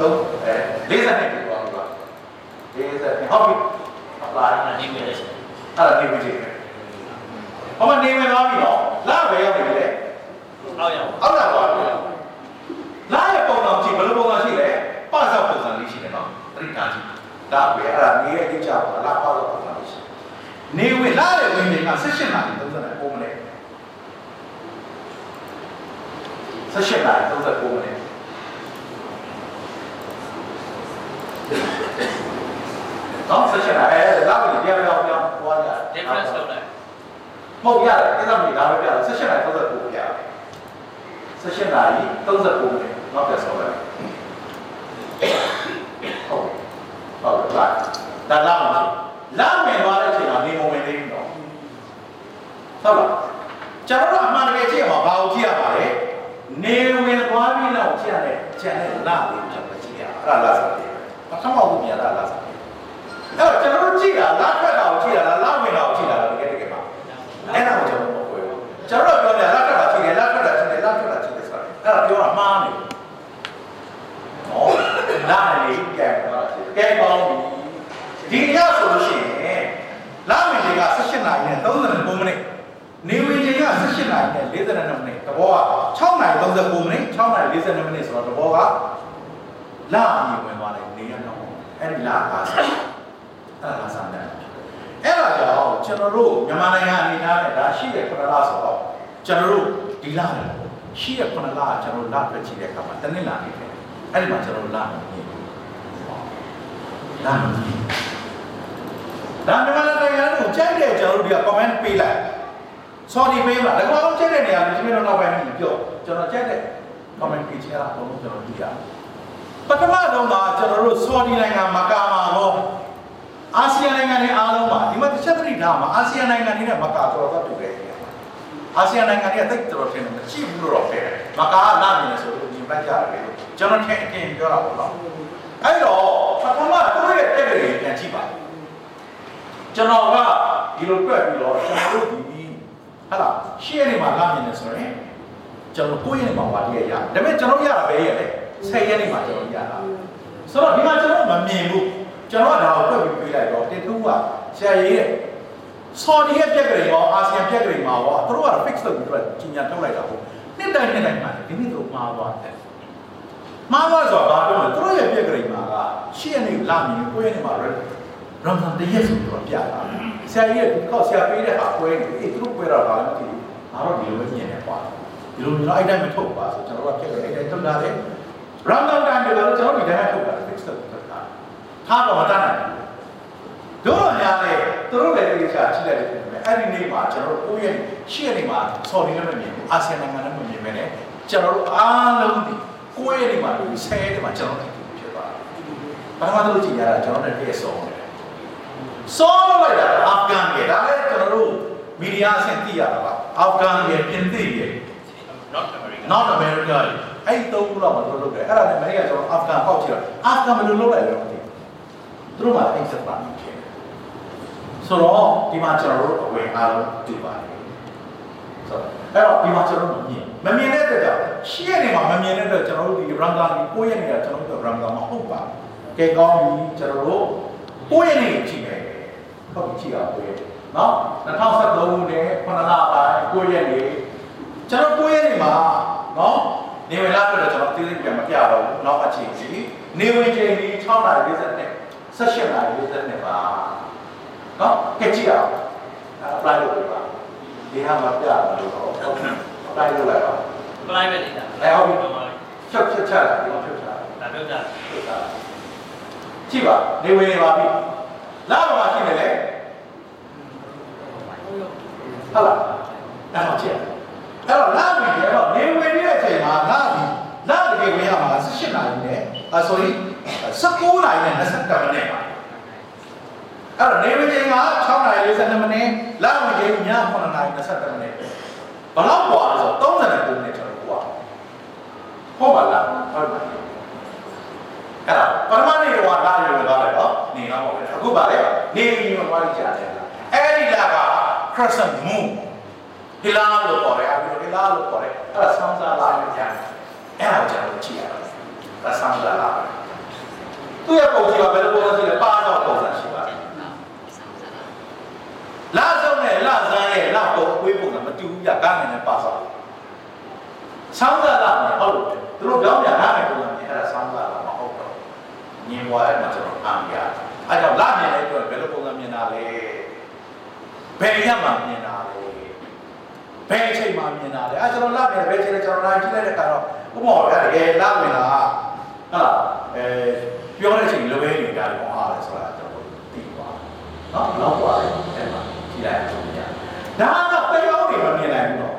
တော့အဲ40နဲ့ပြောတာ40နဲ့ဟုတ်ပြီအပလာနေဝင်နေအဲ့ဒါနေဝင်ကြီးဟောမနေဝင်သွားပြီနော်လာပဲရောက်နေလေအောက်ရောက်အောက်လာသွားပြီလာရ ဒါပဲအဲ့ဒါနေရဲ့အကြောင်းကလာပါတော့ပါလို့ရှိနေဝင်လာတဲ့ဝင်တွေက16နာရီ39မိနစ်16နာရီ39မိနစ်နော်16နာရီအဲ့ဒါကလည်းပြောင်းပြောင်းပြောင်းသွားကြ difference လုပ်လိုက်မဟုတ်ရတယ်အဲ့ဒါမျိုးဒါပဲပြတယ်16နာရီ39ပြတယ်16နာရီ39မိနစ်နောက်ပြန်ဆောလိုက်ဟုတ် ဟုတ်လားဒါလာမယ်လာမယ်သွားတဲ့အချိန်မှာနေမဝင်သေးဘူးတော့ဟုတ်လားကျွန်တော်တို့အမှန်တကယ်ကြည့်ရမှာဘာကိုကြည့်ရပါလဲနေဝင်သွားပြီးတော့ကြည့်ရတဲ့ကျန်တဲ့လာလေးကျွန်တော်ကြည့်ရအဲ့ဒါလာစားတယ်ပထမဦးမြင်တာလာစားတယ်အဲ့တော့ကျွန်တော်တို့ကြည့်တာလာထွက်တာကိုကြည့်တာလားလာဝင်တာကိုကြည့်တာလားတကယ်တကယ်ပါအဲ့ဒါကိုကျွန်တော်ပြောပြောကျွန်တော်တို့ပြောတယ်လာထွက်တာကြည့်တယ်လာထွက်တာကြည့်တယ်လာထွက်တာကြည့်တယ်ဆိုတာအဲ့ဒါပြောတာမှားနေတယ်ဟောလာနေကြဲပါ ကဲပေါင်းဒီညဆိုလို့ရှိရင်လာဝင်တွေက18နာရီနဲ့39မိနစ်နေဝင်ချိန်က18နာရီနဲ့42မိနစ်တဘောက6နာရီ39မိနစ်6နာရီ42မိနစ်ဆိုတော့တဘောကလာအမြင်ဝင်သွားတယ်နေရတော့အဲ့ဒီလာပါစားအဲ့ဒါစားတယ်အဲ့ဒါကြောင့်ကျွန်တော်တို့မြန်မာနိုင်ငံအနေနဲ့ဒါရှိတဲ့ခဏလားဆိုတော့ကျွန်တော်တို့ဒီလာရှိတဲ့ခဏလားကျွန်တော်လာပြချင်တဲ့အခါမှာတနင်္လာနေ့ပဲအဲ့ဒီမှာကျွန်တော်လာ မြင်လာမြင်ဒါမြန်မာနိုင်ငံကိုကြိုက်တဲ့ကျွန်တော်တို့ဒီက comment ပေးလိုက် sorry ပေးပါဒါကောင်လုံးကြိုက်တဲ့နေရာမှာဒီလိုတော့ပဲမြင်ပြောကျွန်တော်ကြိုက်တဲ့ comment ပေးချင်တာတော့ကျွန်တော်ကြည့်ရပထမတော့မှာကျွန်တော်တို့ sorry နိုင်ငံမကာမှာတော့အာဆီယံနိုင်ငံတွေအားလုံးမှာဒီမှာတစ်ချက်သတိထားမှာအာဆီယံနိုင်ငံတွေနဲ့မကာတော်တော့တူတယ်အာဆီယံနိုင်ငံတွေကတိတ်တော်တယ်မရှိဘူးလို့တော့ပြောတယ်မကာကလာနေဆိုလို့ဒီဘက်ကြရတယ်လို့ကျွန်တော်ထင်အတင်ပြောတာပေါ့နော် အဲ့တော့ပထမသူတို့ရဲ့တက်တွေပြန်ကြည့်ပါကျွန်တော်ကဒီလိုတွက်ပြီးတော့ကျွန်တော်တို့ဒီဟာလားရှေ့နေမှာလာမြင်နေဆိုရင်ကျွန်တော်ကိုယ့်ရဲ့မှာပါတည်းရဒါပေမဲ့ကျွန်တော်ရတာပဲရလေ10ရက်နေမှာကျွန်တော်ရတာဆိုတော့ဒီမှာကျွန်တော်မမြင်ဘူးကျွန်တော်ကဒါကိုတွက်ပြီးပြေးလိုက်တော့တင်တူကဆရာကြီးရဲ့ဆော်ဒီရဲ့ပြက်ကလေးရောအာဆီယံပြက်ကလေးမှာရောသူတို့ကတော့ fix လုပ်ပြီးတော့ကြီးညာထုတ်လိုက်တာပေါ့နှစ်တိုင်းနှစ်တိုင်းမှာဒီနေ့တို့မှားသွားတယ် မှားသွားဆိုတော့ဘာပြောလဲသူတို့ရဲ့ပြက်ကလေးမှာကရှေ့နေလာမြင်ကိုယ့်ရဲ့နေမှာ red ရမ်ဇန်တရက်ဆိုတော့ပြတာဆရာကြီးကဒီကောက်ဆရာပေးတဲ့ဟာပွဲနေအေးသူတို့ပွဲတော့ဘာလဲမသိဘူးငါတို့ဒီလိုပဲမြင်နေပါဒီလိုမျိုးအဲ့တိုင်းမထုတ်ပါဆိုကျွန်တော်ကပြက်တယ်အဲ့တိုင်းထုတ်တာလေရမ်ဇန်တိုင်းကတော့ကျွန်တော်ဒီတိုင်းထုတ်တာ fix လုပ်ထုတ်တာထားတော့မတတ်နိုင်ဘူးတို့များလေသူတို့လည်းဒီချာချိလိုက်တယ်ပြင်မယ်အဲ့ဒီနေ့မှာကျွန်တော်တို့ကိုယ့်ရဲ့ရှေ့နေမှာဆော်ဒီနဲ့မမြင်ဘူးအာဆီယံနိုင်ငံနဲ့မမြင်ပဲねကျွန်တော်တို့အားလုံးဒီ ကိုယ့်ရဲ့နေမှာဒီဆဲနေမှာကျွန်တော်တို့ဖြစ်သွားတာပထမတို့ကြည့်ရတာကျွန်တော်တို့တည်းဆုံးတယ်စောလိုက်တာအာဖဂန်ရဲ့ဒါလည်းကျွန်တော်တို့မီဒီယာအဆင့်သိရတာပါအာဖဂန်ရဲ့ပြင်သစ်ရဲ့ not america North America ရဲ့အဲ့ဒီသုံးခုလောက်မှာတို့လုပ်တယ်အဲ့ဒါနဲ့အမေရိကကျွန်တော်အာဖဂန်ပေါက်ကြည့်တော့အာဖဂန်ဘယ်လိုလုပ်လိုက်လဲမသိဘူးသူတို့ကအိတ်ဆက်ပါနေတယ်ဆိုတော့ဒီမှာကျွန်တော်တို့အဝယ်အားလုံးတူပါတယ်ဆိုတော့အဲ့တော့ဒီမှာကျွန်တော်တို့မမြင် မမြင်တဲ့အတွက်ကြောင့်ရှေ့နေမှာမမြင်တဲ့အတွက်ကျွန်တော်တို့ဒီ Ramadan ကိုကိုယ့်ရဲ့နေတာကျွန်တော်တို့ Ramadan မှာဟုတ်ပါကဲကောင်းပြီကျွန်တော်တို့ကိုယ့်ရဲ့နေကြည့်မယ်ဟုတ်ပြီကြည့်အောင်ကိုယ့်ရဲ့နော်2013ခုနှစ်9လပိုင်းကိုယ့်ရဲ့နေကျွန်တော်ကိုယ့်ရဲ့နေမှာနော်နေဝင်လာတော့ကျွန်တော်သိသိပြန်မပြတော့ဘူးနောက်အချိန်ကြီးနေဝင်ချိန်ကြီး6နာရီ50နဲ့18နာရီ50နဲ့ပါနော်ကြည့်ကြည့်အောင် apply လုပ်ပြပါဒီဟာမပြတော့ တော့ apply လုပ်လိုက်ပါ private data အဲဟုတ်ပြီဒါမှဖြုတ်ဖြုတ်ချလိုက်ဒီမှာဖြုတ်ချလိုက်ဒါပြောကြတယ်ဖြုတ်ချလိုက်ကြည့်ပါနေဝင်နေပါပြီလာပါရှိနေလေဟုတ်လားအဲ့တော့ကြည့်အဲ့တော့လာပြီအဲ့တော့နေဝင်နေတဲ့အချိန်မှာလာပြီလာတကယ်ဝင်ရမှာ18နာရီနဲ့အာ sorry 19နာရီနဲ့27မိနစ်ပါအဲ့တော့နေဝင်ချိန်က6နာရီ52မိနစ်လာဝင်ချိန်ည9နာရီ27မိနစ် ဘယ်လောက်กว่าလဲဆိုတော့39မိနစ်ကျွန်တော်กว่าဟုတ်ပါလားဟုတ်ပါအဲ့ဒါပရမဏိကဝါလာရုံသွားတယ်နော်နေတော့ပါပဲအခုပါလေနေပြီးမှသွားကြတယ်အဲ့ဒီလာက crescent moon ဟီလာလို့ခေါ်တယ်အခုဟီလာလို့ခေါ်တယ်အဲ့ဒါဆန်းစားလာရကြတယ်အဲ့ဒါကျွန်တော်ကြည့်ရတာဒါဆန်းစားလာသူ့ရဲ့ပုံကြီးကဘယ်လိုပုံစံရှိလဲပါတော့ပုံစံရှိပါတယ်လာဆုံးနဲ့လာဇန်းရဲ့လာတော့အကွေးပုံက မတူဘူးပြကားငယ်နဲ့ပါစားဆန်းစားလာမယ်ဟုတ်လို့သူတို့ကြောင်းပြကားငယ်ပုံစံနဲ့အဲ့ဒါဆန်းစားလာမှာဟုတ်တော့ညင်ဝါရမှာကျွန်တော်အံပြအဲကြောင့်လာမြင်တဲ့အတွက်ဘယ်လိုပုံစံမြင်တာလဲဘယ်ရမှမြင်တာလဲဘယ်အချိန်မှမြင်တာလဲအဲကျွန်တော်လာမြင်တယ်ဘယ်အချိန်လဲကျွန်တော်လာကြည့်လိုက်တဲ့အခါတော့ဥပမာကတကယ်လာမြင်တာဟုတ်လားအဲပြောတဲ့အချိန်လိုပဲနေတာတော့အားလဲဆိုတာကျွန်တော်သိသွားနော်နောက်သွားတယ်အဲ့မှာကြည့်လိုက်အောင်ညာ ဒါကတရားတွေမမြင်နိုင်ဘူးတော့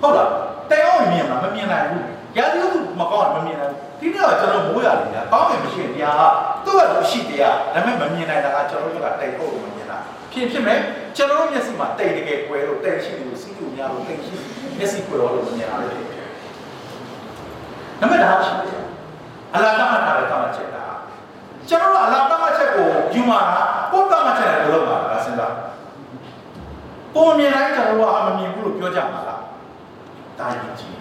ဟုတ်လားတရားမြင်မှာမမြင်နိုင်ဘူးရာသီဥတုမကောင်းမမြင်နိုင်ဘူးဒီနေ့ကကျွန်တော်မိုးရတယ်ညာကောင်းတယ်မရှိရင်တရားကသူ့ရဲ့ရှိတရားဒါပေမဲ့မမြင်နိုင်တာကကျွန်တော်တို့ကတိတ်ဟုတ်မမြင်တာဖြစ်ဖြစ်မဲ့ကျွန်တော်တို့မျက်စိမှာတိတ်တကယ်ကွဲလို့တိတ်ရှိလို့စီးလို့များလို့တိတ်ရှိမျက်စိကွဲတော့လို့မမြင်တာလေဒါပေမဲ့ဒါရှိတယ်အလားတမထားတဲ့တမချက်တာကျွန်တော်တို့အလားတမချက်ကိုယူမှာပုတ်တမချက်နဲ့ဘယ်လိုလုပ်မှာလဲစဉ်းစား ပုံမြင်တိုင်းကျွန်တော်တို့ကမမြင်ဘူးလို့ပြောကြမှာလားဒါရင်ကြည့်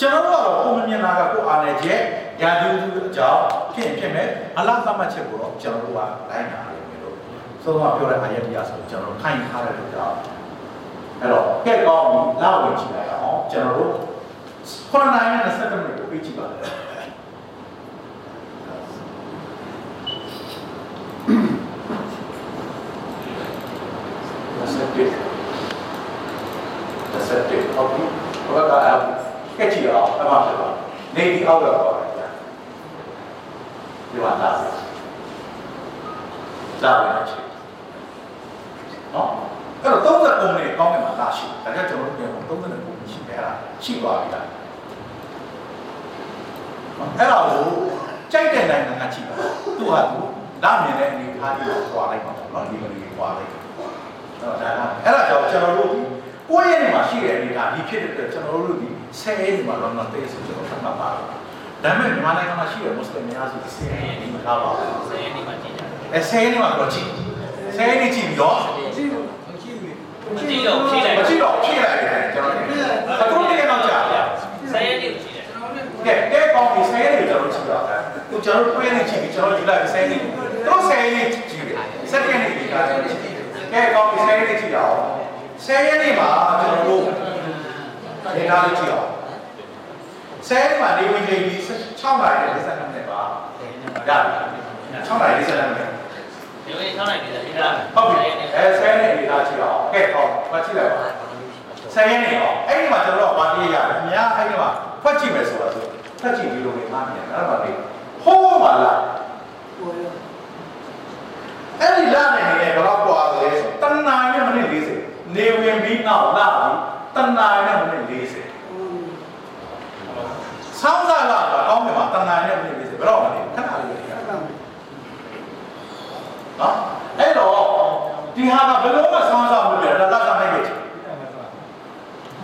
ကျွန်တော်တို့ကတော့ကိုမမြင်တာကကိုအားနေချက်ရာသီဥတုအကြောင်းဖြစ်ဖြစ်မဲ့အလားတမချက်ကိုတော့ကျွန်တော်တို့ကလိုက်နာတယ်လို့ဆိုတော့ပြောတဲ့အာယတရားဆိုကျွန်တော်ခိုင်းထားတဲ့လို့ကြောင့်အဲ့တော့ကဲကောင်းပြီလာဝင်ကြည့်လိုက်အောင်ကျွန်တော်တို့ခုနနိုင်နဲ့20မိနစ်ကိုပြကြည့်ပါမယ်21 21ဟုတ်ပြီဘယ်ကအပ်ကဲကြည့်အောင်အမှန်ဖြစ်ပါ နေဒီအောက်တော့ပါဗျာဒီမှာလာလာဝင်ချင်နော်အဲ့တော့30ပုံနဲ့ကောင်းတယ်မှာလာရှိဒါကြောင့်ကျွန်တော်တို့ပြန်30ပုံရှိတယ်အဲ့ဒါရှိသွားပြီလားအဲ့ဒါကိုကြိုက်တဲ့နိုင်ငံကကြည့်ပါသူဟာသူလာမြင်တဲ့အနေထားကြီးကိုပွာလိုက်ပါတော့နော်ဒီလိုလေးပွာလိုက်အဲ့တော့ဒါကအဲ့ဒါကြောင့်ကျွန်တော်တို့ဒီကိုယ့်ရဲ့နေမှာရှိတဲ့အနေထားဒီဖြစ်တဲ့အတွက်ကျွန်တော်တို့ဒီဆယ်ရဲ့နေမှာတော့တော့တေးဆိုကျွန်တော်သတ်မှတ်ပါတော့ဒါပေမဲ့မြန်မာနိုင်ငံမှာရှိတဲ့မွတ်စလင်များဆိုဆယ်ရဲ့နေမှာထားပါဘူး ဆယ်ရက်နေမှကြည့်ကြတယ် အဲဆယ်ရဲ့နေမှာတော့ကြည့်ဆယ်ရဲ့နေကြည့်ပြီးတော့မကြည့်တော့ဖြည့်လိုက်မကြည့်တော့ဖြည့်လိုက်တယ်ကျွန်တော်အခုတကယ်တော့ကြာတယ်ဆယ်ရက်နေကိုကြည့်တယ်ကဲကဲကောင်းပြီဆယ်ရဲ့နေကျွန်တော်ကြည့်တော့သူကျွန်တော်တွေးနေကြည့်ပြီးကျွန်တော်ယူလိုက်ဆယ်ရဲ့နေတော့ဆယ်ရဲ့နေကြည့်တယ်စက်ရဲ့နေကြည့်တာကျွန်တော်ကြည့်ကဲကောင်းပြီဆယ်ရဲ့နေကြည့်တော့ဆယ်ရဲ့နေမှာကျွန်တော်တို့ဒေတာလေးကြည့်အောင်ဆယ်ရဲ့မှာနေဝင်နေပြီး6နာရီနဲ့50မိနစ်ပါရတယ်6နာရီ50မိနစ် ဒီလိုထောင်းလိုက်တယ်ဒီလားဟုတ်ပြီအဲဆယ်နဲ့ဒေတာကြည့်အောင်ကဲကောင်းမကြည့်လိုက်ပါဆယ်ရဲ့နေအောင်အဲ့ဒီမှာကျွန်တော်တို့ကဝါပြေးရတယ်အများအဲ့ဒီမှာဖွက်ကြည့်မယ်ဆိုတာဆိုဖက်ကြည့်ပြီးလို့ဝင်သားမြင်တယ်အဲ့ဒါပါလေဟိုးပါလားအဲ့ဒီလာနေနေဘယ်တော့ပွားလဲဆိုတဏှာနဲ့မိနစ်40နေဝင်ပြီးနောက်လာပြီးတဏှာနဲ့မိနစ်40ဆောင်းစားလာတော့ကောင်းတယ်မှာတဏှာနဲ့မိနစ်40ဘယ်တော့မှနေခဏလေးပဲ နော်အဲ့တော့ဒီဟာကဘယ်လိုမှဆောင်းစားမပြတ်ဒါလက်စားနေပြီ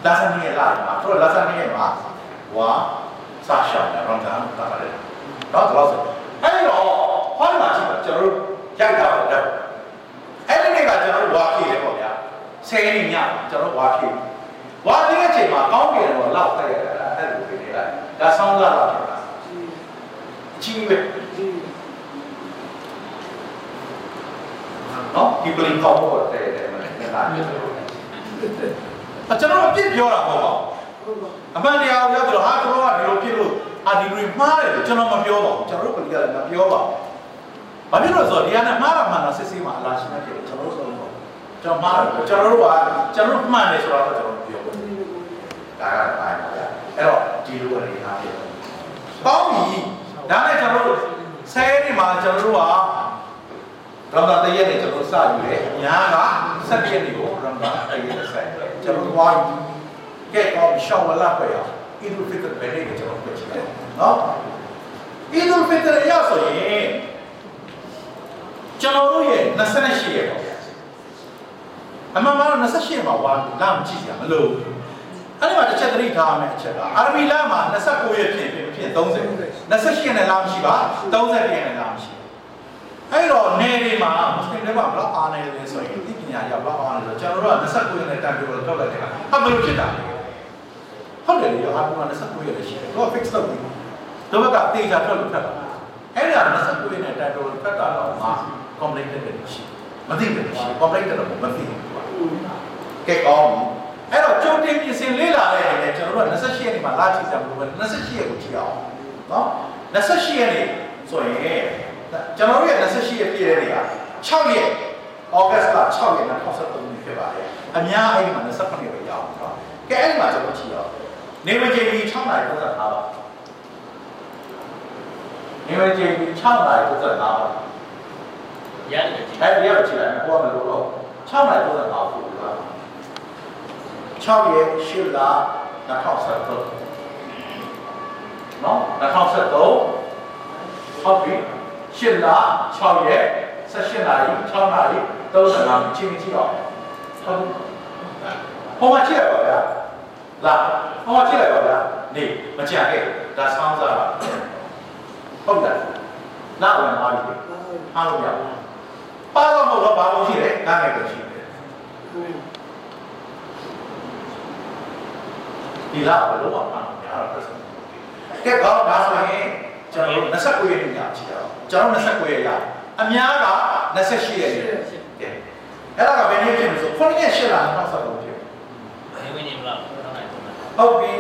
လက်စားနေရလာမှာသူလက်စားနေရမှာဝါစာရှောင်းတယ်ရောင်းတာတာပါတယ်တော့တော့ဆိုအဲ့တော့ဟောမှာကြည့်ပါကျွန်တော်တို့ရိုက်တာတော့အဲ့ဒီနေ့ကကျွန်တော်တို့ဝါဖြည့်တယ်ပေါ့ဗျာဆယ်ရက်ညကျွန်တော်တို့ဝါဖြည့်ဝါဖြည့်တဲ့အချိန်မှာကောင်းကင်တော့လောက်တက်ရတာအဲ့လိုဖြစ်နေလိုက်ဒါဆောင်းစားတော့ဖြစ်တာကြီးပဲ နော်ဒီပလင်ကောင်းဖို့တဲ့တယ်မနေ့ကလာတယ်အကျွန်တော်အပြစ်ပြောတာမဟုတ်ပါဘူးအမှန်တရားကိုရောက်တော့ဟာကျွန်တော်ကဒီလိုဖြစ်လို့အာဒီလိုမှားတယ်လို့ကျွန်တော်မပြောပါဘူးကျွန်တော်တို့ပလင်ကလည်းမပြောပါဘူးဘာဖြစ်လို့ဆိုတော့ဒီကနေ့မှားတာမှန်တာစစ်စစ်မှအလားရှိနေတယ်ကျွန်တော်တို့ဆိုတော့ကျွန်တော်မှားတယ်ကျွန်တော်တို့ကကျွန်တော်တို့မှန်တယ်ဆိုတော့ကျွန်တော်ပြောဘူးဒါကလည်းပါတယ်ဗျာအဲ့တော့ဒီလိုအနေထားဖြစ်တယ်ကောင်းပြီဒါနဲ့ကျွန်တော်တို့ဆယ်ရက်နေ့မှာကျွန်တော်တို့က ရမဒန်တရက်နေ့ကျွန်တော်စယူတယ်ညာက7ရက်နေ့ကိုရမဒန်တရက်နေ့ဆက်ကျွန်တော်သွားကဲကောင်းရှောင်းလာပဲရအီဒူဖစ်တ်ဘယ်နေ့ကကျွန်တော်ပြချင်တယ်နော်အီဒူဖစ်တ်ရဆိုရင်ကျွန်တော်တို့ရဲ့28ရက်ပေါ့အမှန်မှန်တော့28ရက်မှာဝါလာမကြည့်ရမလို့အဲ့ဒီမှာတစ်ချက်သတိထားမယ်အချက်ကအာရဘီလာမှာ29ရက်ဖြစ်ဖြစ်ဖြစ်30 28ရက်နဲ့လာမရှိပါ30ရက်နဲ့လာမရှိအဲ့တော့နေတွေ မှာမွတ်စလင်တွေကဘလောက်အားနေလဲဆိုရင်ဒီပညာရဘလောက်အားနေလဲကျွန်တော်တို့က29ရက်နဲ့တန်ပြီးတော့ထုတ်လိုက်တဲ့အခါဟာဘယ်လိုဖြစ်တာလဲဟုတ်တယ်လေအာရဘီမှာ29ရက်လည်းရှိတယ်တော့ fix လုပ်ပြီးတော့ဘက်ကတေချာထွက်လို့ထွက်တာအဲ့ဒါ29ရက်နဲ့တန်ပြီးတော့ထွက်တာတော့မှာ complaint တက်တယ်ရှိမသိတယ်ရှိ complaint တက်တော့မသိဘူးကဲကောင်းပြီအဲ့တော့ကြုံတင်ပြင်ဆင်လေးလာတဲ့အနေနဲ့ကျွန်တော်တို့က28ရက်နေ့မှာလာကြည့်ကြမလို့ပဲ28ရက်ကိုကြည့်အောင်နော်28ရက်နေ့ဆိုရင် ကျွန်တော်တို့ရဲ့28ရက်ပြည့်တဲ့နေ့က6ရက်ဩဂတ်လ6ရက်2023နှစ်ဖြစ်ပါတယ်အများအဲ့ဒီမှာ28ရက်ပဲရအောင်နော်ကဲအဲ့ဒီမှာကျွန်တော်ကြည့်တော့နေမကျေကြီး6နိုင်35ပါနေမကျေကြီး6နိုင်35ပါရတယ်ကြည့်အဲ့ဒီရောက်ကြည့်လိုက်မယ်ကိုကမလို့တော့6နိုင်35ပါဘူးကွာ6ရက်8လ2023နော်2023ဟုတ်ပြီ 8လ6ရက်18နာရီ6နာရီ35ချင်းချင်းတော့ဟုတ်ပြီဟောမကြည့်ရပါဗျာလာဟောမကြည့်လိုက်ပါဗျာနေမကြံခဲ့ဒါဆောင်းစားဟုတ်တယ်လာဝင်ပါပြီအားလို့ရပါတော့မဟုတ်တော့ဘာလို့ရှိလဲနားငယ်ကိုရှိတယ်ဒီလားဘယ်လိုမှမများတော့ဆက်ကဲကောင်းဒါဆိုရင် ကျွန်တော်တို့29ရက်နေ့ညချီတော့ကျွန်တော်29ရက်ရအများက28ရက်နေ့ကဲအဲ့ဒါကဘယ်နေ့ဖြစ်မလဲဆို9ရက်8လ2023ဖြစ်နေဝင်နေမလားထောင်းနိုင်တော့ဟုတ်ပြီ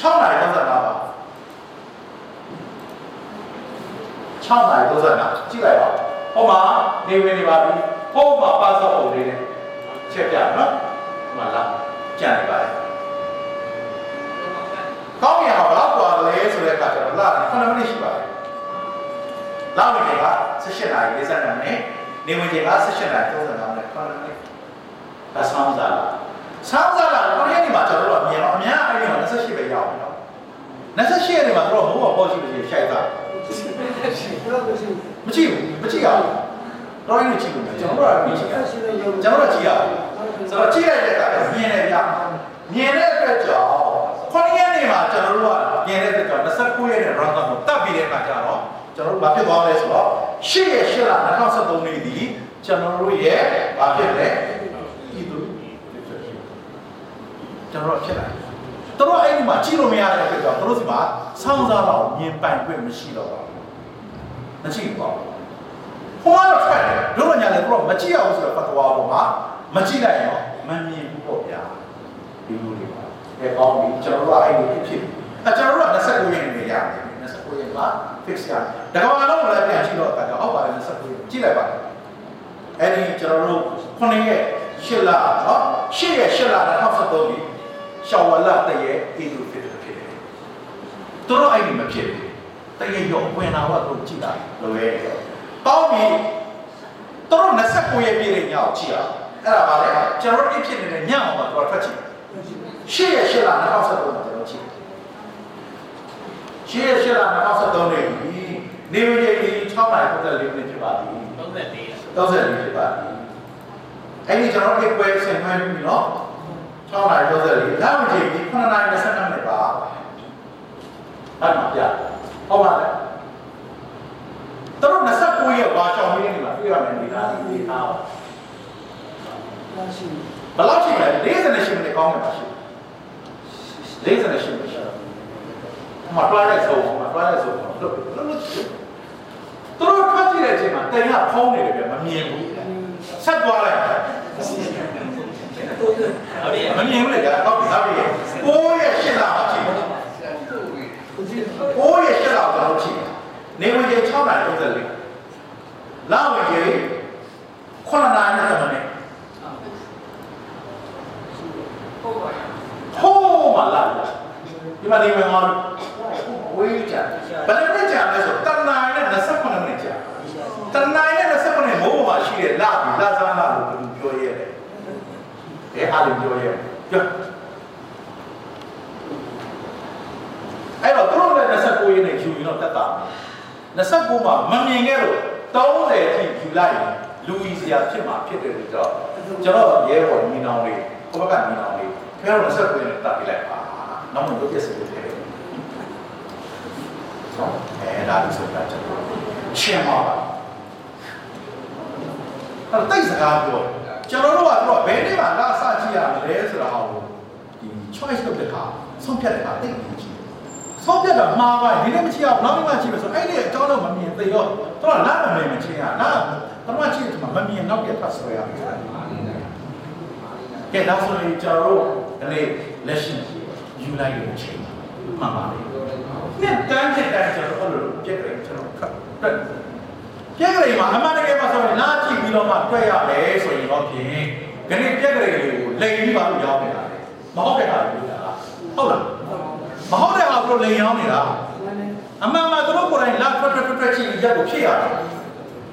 6နာရီ35ပါ6နာရီ35ကြည့်လိုက်ပါဟိုမှာနေဝင်နေပါပြီဟိုမှာပါစောပုံလေးနဲ့ချက်ပြနော်ဟိုမှာလာကြံနေပါတယ် တဲ့အခါကျတော့လာ9မိနစ်ရှိပါတယ်လာဝင်က18နာရီ52မိနစ်နေဝင်က18နာရီ35မိနစ်9မိနစ်ဒါဆောင်းစားလားဆောင်းစားလားကိုရီးယားနေမှာကျွန်တော်တို့ကမြင်တော့အများအဲ့ဒီမှာ28ပဲရောက်ပြီနော်28ရက်နေမှာတို့ကမိုးပေါ်ရှိလို့ရှိုက်တာမကြည့်ဘူးမကြည့်ရဘူးတော့ရင်းကြည့်လို့ကျွန်တော်တို့ကမကြည့်ရကျွန်တော်တို့ကြည့်ရဆိုတော့ကြည့်ရတဲ့အခါကျမြင်တယ်ဗျမြင်တဲ့အတွက်ကြောင့်ခုနှစ်ရက်နေမှာကျွန်တော်တို့ကမြင်တဲ့အတွက်ကြောင့်29ရက်နဲ့ round down ကိုတက်ပြီးတဲ့အ ခါကျတော့ကျွန်တော်တို့ဘာဖြစ်သွားလဲဆိုတော့8ရက်8လ2023နေ့ဒီကျွန်တော်တို့ရဲ့ဘာဖြစ်လဲဤသူကျွန်တော်တို့ဖြစ်လာတယ်သူတို့အဲ့ဒီမှာကြည့်လို့မရတဲ့အတွက်ကြောင့်သူတို့စီမှာစောင်းစားတော့မြင်ပိုင်ခွင့်မရှိတော့ပါဘူးမရှိဘူးပေါ့ဟိုကတော့ထွက်တယ်တို့တော့ညာလေသူတို့မကြည့်အောင်ဆိုတော့ပတ်သွားပေါ်မှာမကြည့်လိုက်တော့မမြင်ဘူးပေါ့ဗျာဒီလိုတွေပါအဲကောင်းပြီကျွန်တော်တို့ကအဲ့ဒီဖြစ်ဖြစ်အဲကျွန်တော်တို့က29ရက်နေရတယ် 29ရက်မှာ fix ရတကောင်အလုံးလည်းပြန်ကြည့်တော့အခါကျအောက်ပါလေ29ရက်ကြည့်လိုက်ပါအဲ့ဒီကျွန်တော်တို့9ရက်8လနော်8ရက်8လ2023ပြီရှောဝလတရဲ့အီဒူဖစ်ဖြစ်တယ်သူတို့အဲ့ဒီမဖြစ်ဘူးတရဲ့ရောဝင်လာတော့သူကြည့်တာလိုရဲပေါင်းပြီသူတို့29ရက်ပြည့်တဲ့ညကိုကြည့်အောင်အဲ့ဒါပါလေကျွန်တော်တို့အဖြစ်နေတဲ့ညအောင်မှာသူကထွက်ကြည့်ရှေ့ရရှေ့လာ2023မှာကျွန်တော်ကြည့် ရှေ့ရရှေ့လာ2023နေပြီနေဝင်ကြီး6နိုင်94မိနစ်ဖြစ်ပါပြီ34 34ဖြစ်ပါပြီအဲ့ဒီကျွန်တော်တို့ပွဲဆင်မှန်းပြီနော်6နိုင်94လာဝင်ကြီး9နိုင်22မိနစ်ပါအဲ့မှာပြဟုတ်ပါလားသူတို့29ရက်ဘာရှောင်းနေနေမှာတွေ့ရမယ်နေတာဒီထားပါဘယ်လောက်ရှိမလဲ48မိနစ်ကောင်းတယ်ပါရှိ48မိနစ်ရှိ မှာတွားလိုက်ဆုံးမှာတွားလိုက်ဆုံးမှာလွတ်လွတ်လွတ်သူတို့ထွက်ကြည့်တဲ့အချိန်မှာတန်ရဖုံးနေတယ်ပြမမြင်ဘူးဆက်သွားလိုက်ဟုတ်ပြီမမြင်ဘူးလေကြာတော့ဒါပြီကိုရဲ့ရှင်းလာကြည့်ကိုရဲ့ရှင်းလာတော့ကြည့်နေဝင်ကြီး6နိုင်34လာဝင်ကြီး9နိုင်နဲ့တမနဲ့ဟိုးမလာဒီမှာနေဝင်အောင် ဝေးကြဘယ်လိုကြာလဲဆိုတနိုင်နဲ့28မိနစ်ကြာတနိုင်နဲ့28မိနစ်မိုးပေါ်မှာရှိတဲ့လာပြီလာစားလာလို့ပြောရဲတယ်အဲအားလည်းပြောရဲပြောအဲ့တော့သူတို့လည်း29ရက်နဲ့ယူရင်တော့တက်တာ29မှာမမြင်ခဲ့လို့30အထိယူလိုက်ရင်လူကြီးစရာဖြစ်မှာဖြစ်တယ်လို့တော့ကျွန်တော်ရဲဘော်ညီနောင်လေးဘုဘကညီနောင်လေးခဲတော့29ရက်နဲ့တက်ပြလိုက်ပါနောက်မှတို့ပြည့်စုံတယ် နော်အဲဒါလို့ဆိုတာကျွန်တော်ရှင်းပါပါအဲ့တိတ်စကားပြောကျွန်တော်တို့ကတော့ဘယ်နေ့မှလာစကြည့်ရမလဲဆိုတာဟောဒီ choice လုပ်တဲ့အခါဆုံးဖြတ်တဲ့အခါတိတ်ကြီးကြီးဆုံးဖြတ်တာမှားပါဒီနေ့မကြည့်အောင်နောက်နေ့မှကြည့်မယ်ဆိုအဲ့ဒီအကြောင်းတော့မမြင်သေးရောတော့လာမမြင်မချင်းရလာတော့မှကြည့်တယ်မမြင်နောက်ပြဖတ်ဆွဲရမယ်ကဲဒါဆိုရင်ကျွန်တော်တို့ဒီနေ့လက်ရှိယူလိုက်ရတဲ့အချိန်မှန်ပါလေ နှစ်တန်းနှစ်တန်းကျွန်တော်အဲ့လိုပြက်ကြကျွန်တော်ခတ်တက်ပြက်ကလေးမှာအမှန်တကယ်မှဆိုရင်လာကြည့်ပြီးတော့မှတွေ့ရမယ်ဆိုရင်တော့ဖြင့်ခဏပြက်ကလေးကိုလိန်ပြီးပါလို့ရောက်နေတာလေမဟုတ်တဲ့ဟာကိုပြောတာဟုတ်လားမဟုတ်တဲ့ဟာကိုလိန်ရောက်နေတာအမှန်မှသူတို့ကိုယ်တိုင်လာထွက်ထွက်ထွက်ထွက်ကြည့်ရက်ကိုဖြစ်ရတာ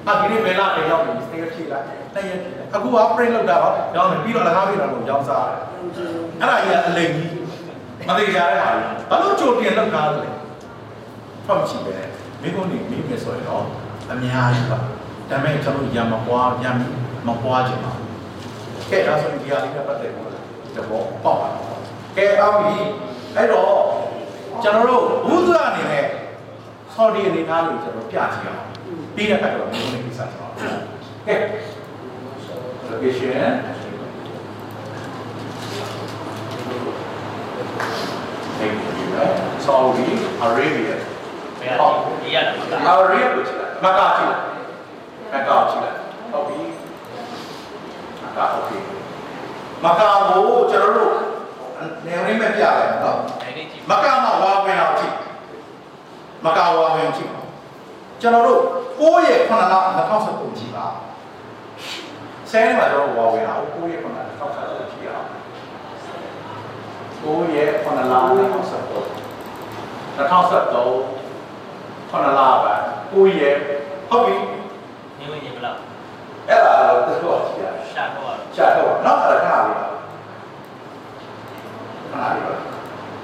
အဒီနေ့ဘယ်လာလဲရောက်ပြီစတေးဖြည့်လိုက်တည့်ရက်အခုက print လုပ်တာဟောရောင်းတယ်ပြီးတော့လကားပြတာလို့ရောင်းစားတယ်အဲ့ဒါကြီးကအလိန်ကြီးမသိကြတဲ့ဟာဘာလို့ကြိုတင်လောက်တာလဲ ဖတ်ကြည့်ပဲမိကုန်းနေမိမယ်ဆိုရင်တော့အများကြီးပါဒါပေမဲ့ကျွန်တော်ရံမပွားရံမပွားချင်ပါဘူးကဲဒါဆိုရင်ဒီဟာလေးကပတ်သက်လို့တဘောပေါက်ပါကဲအောက်ပြီအဲ့တော့ကျွန်တော်တို့ဘုရားအနေနဲ့ဆော်ဒီအနေထားလေးကျွန်တော်ပြကြည့်အောင်ပြီးတဲ့အခါကျတော့မိကုန်းနေကိစ္စကျွန်တော်ကဲ location Thank you. Saudi Arabia. ဘယ်ဟာဒီရတာမက Arabia ကိုကြည့်လိုက်မကကြည့်လိုက်မကကြည့်လိုက်ဟုတ်ပြီမကโอเคမကကိုကျွန်တော်တို့နေရင်းမဲ့ပြလိုက်နော် အဲ့ဒီကြည့် မကမှာဝါဝင်အောင်ကြည့်မကဝါဝင်ကြည့်ကျွန်တော်တို့9ရက်9လ2019ကြည့်ပါဆယ်နှစ်မှာကျွန်တော်ဝါဝင်အောင်9ရက်9လ2019ကြည့်အောင်9ရက်9လ2019 2013 9လပါ9ရက်ဟုတ်ပြီနေဝင်နေဘလောက်အဲ့ဒါတော့တော့ကြည့်ရရှာတော့ရှာတော့နော်အဲ့ဒါခဏလေးပါခဏလေးပါ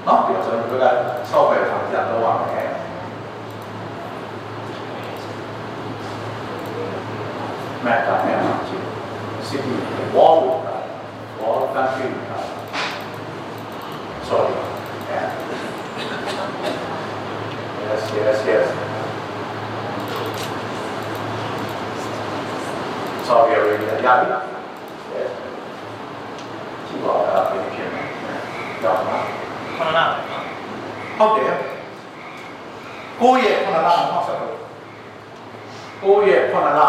နော်ဒီကျွန်တော်တို့က software ထားကြတော့ရမယ် Meta Energy City Wall Wall Country Sorry yeah. Yes yes ဆော်ဒီအာရေဗီးယားရပြီ။ကြည့်ပါလားဘယ်လိုဖြစ်လဲ။တော့နော်ခဏနာဟုတ်တယ်ကိုယ့်ရဲ့ခဏနာမှတ်ဆက်လို့ကိုယ့်ရဲ့ခဏနာ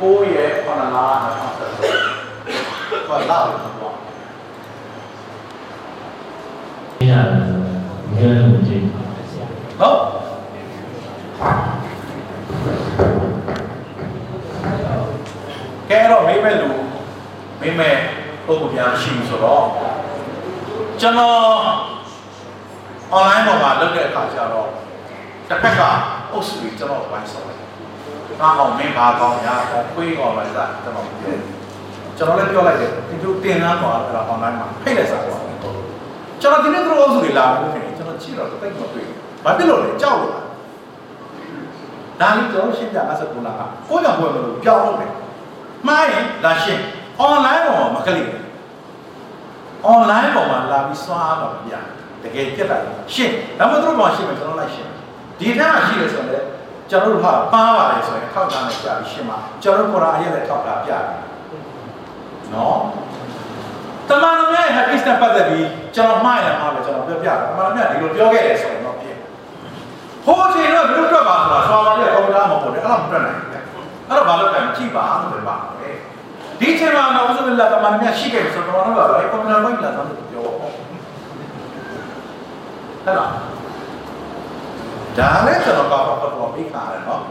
ကိုယ့်ရဲ့ခဏနာမှတ်ဆက်လို့ခဏနာလို့ပြော။ဒီဟာငယ်လို့ တော့မိမဲ့လူမိမဲ့ပုဂ္ဂိုလ်များရှိဘူးဆိုတော့ကျွန်တော် online ပေါ်မှာလုပ်တဲ့အခါကျတော့တစ်ဖက်ကအုပ်စုကြီးကျွန်တော်ဝိုင်းဆော်တယ်။ငါအောင်မင်းဘာကောင်းညာကောင်းခွေးကောင်းလိုက်တာကျွန်တော်ပြောတယ်။ကျွန်တော်လည်းပြောလိုက်တယ်ဒီလိုတင်သားသွားတာ online မှာဖိတ်လိုက်စားတော့ကျွန်တော်ဒီနေ့တို့အုပ်စုတွေလာလို့ခင်ကျွန်တော်ကြည့်တော့တိတ်မတွေ့ဘူး။ဘာဖြစ်လို့လဲကြောက်လို့လား။ဒါလေးကျွန်တော်ရှင်းပြအဆက်ကူလာကကိုကြောင့်ပွဲမလို့ကြောက်လို့ပဲ။ မှားရင်လာရှင်း online ပေါ်မှာမကလေး။ online ပေါ်မှာလာပြီးစွာအားပါဗျာတကယ်ပြက်တာရှင်းဒါမှမဟုတ်တို့ပေါ်ရှင်းမယ်ကျွန်တော်လိုက်ရှင်းဒီထက်မှရှိရဆိုတော့ကျွန်တော်တို့ဟာပါပါလေဆိုရင်ထောက်တာနဲ့ကြာပြီးရှင်းမှာကျွန်တော်တို့ကိုယ်တိုင်အရက်နဲ့ထောက်တာပြတယ်နော်တမန်တော်ရဲ့ hadith နဲ့ပတ်သက်ပြီးကျွန်တော်မှားရမှာပဲကျွန်တော်ပြောပြတာတမန်တော်မြတ်ဒီလိုပြောခဲ့တယ်ဆိုရင်တော့ပြည့်ဟိုအချိန်တော့ဘယ်လိုတွက်ပါဆိုတာဆွာပါရဲ့ကောင်းတာမဟုတ်ဘူးအဲ့ဒါမတွက်နိုင်ဘူး အဲ့တော့ဘာလို့လဲကြည့်ပါလို့ပြောပါမယ်ဒီအချိန်မှာနော်ဥစ္စာလက်တမန်တော်မြတ်ရှိခဲ့ဆိုတော့တော့ဘာလဲကွန်ပျူတာဘိုင်းလာတော့ပြောဟဲ့လားဒါလည်းကျွန်တော်ကတော့တော့တော့ပြီးခါတယ်နော်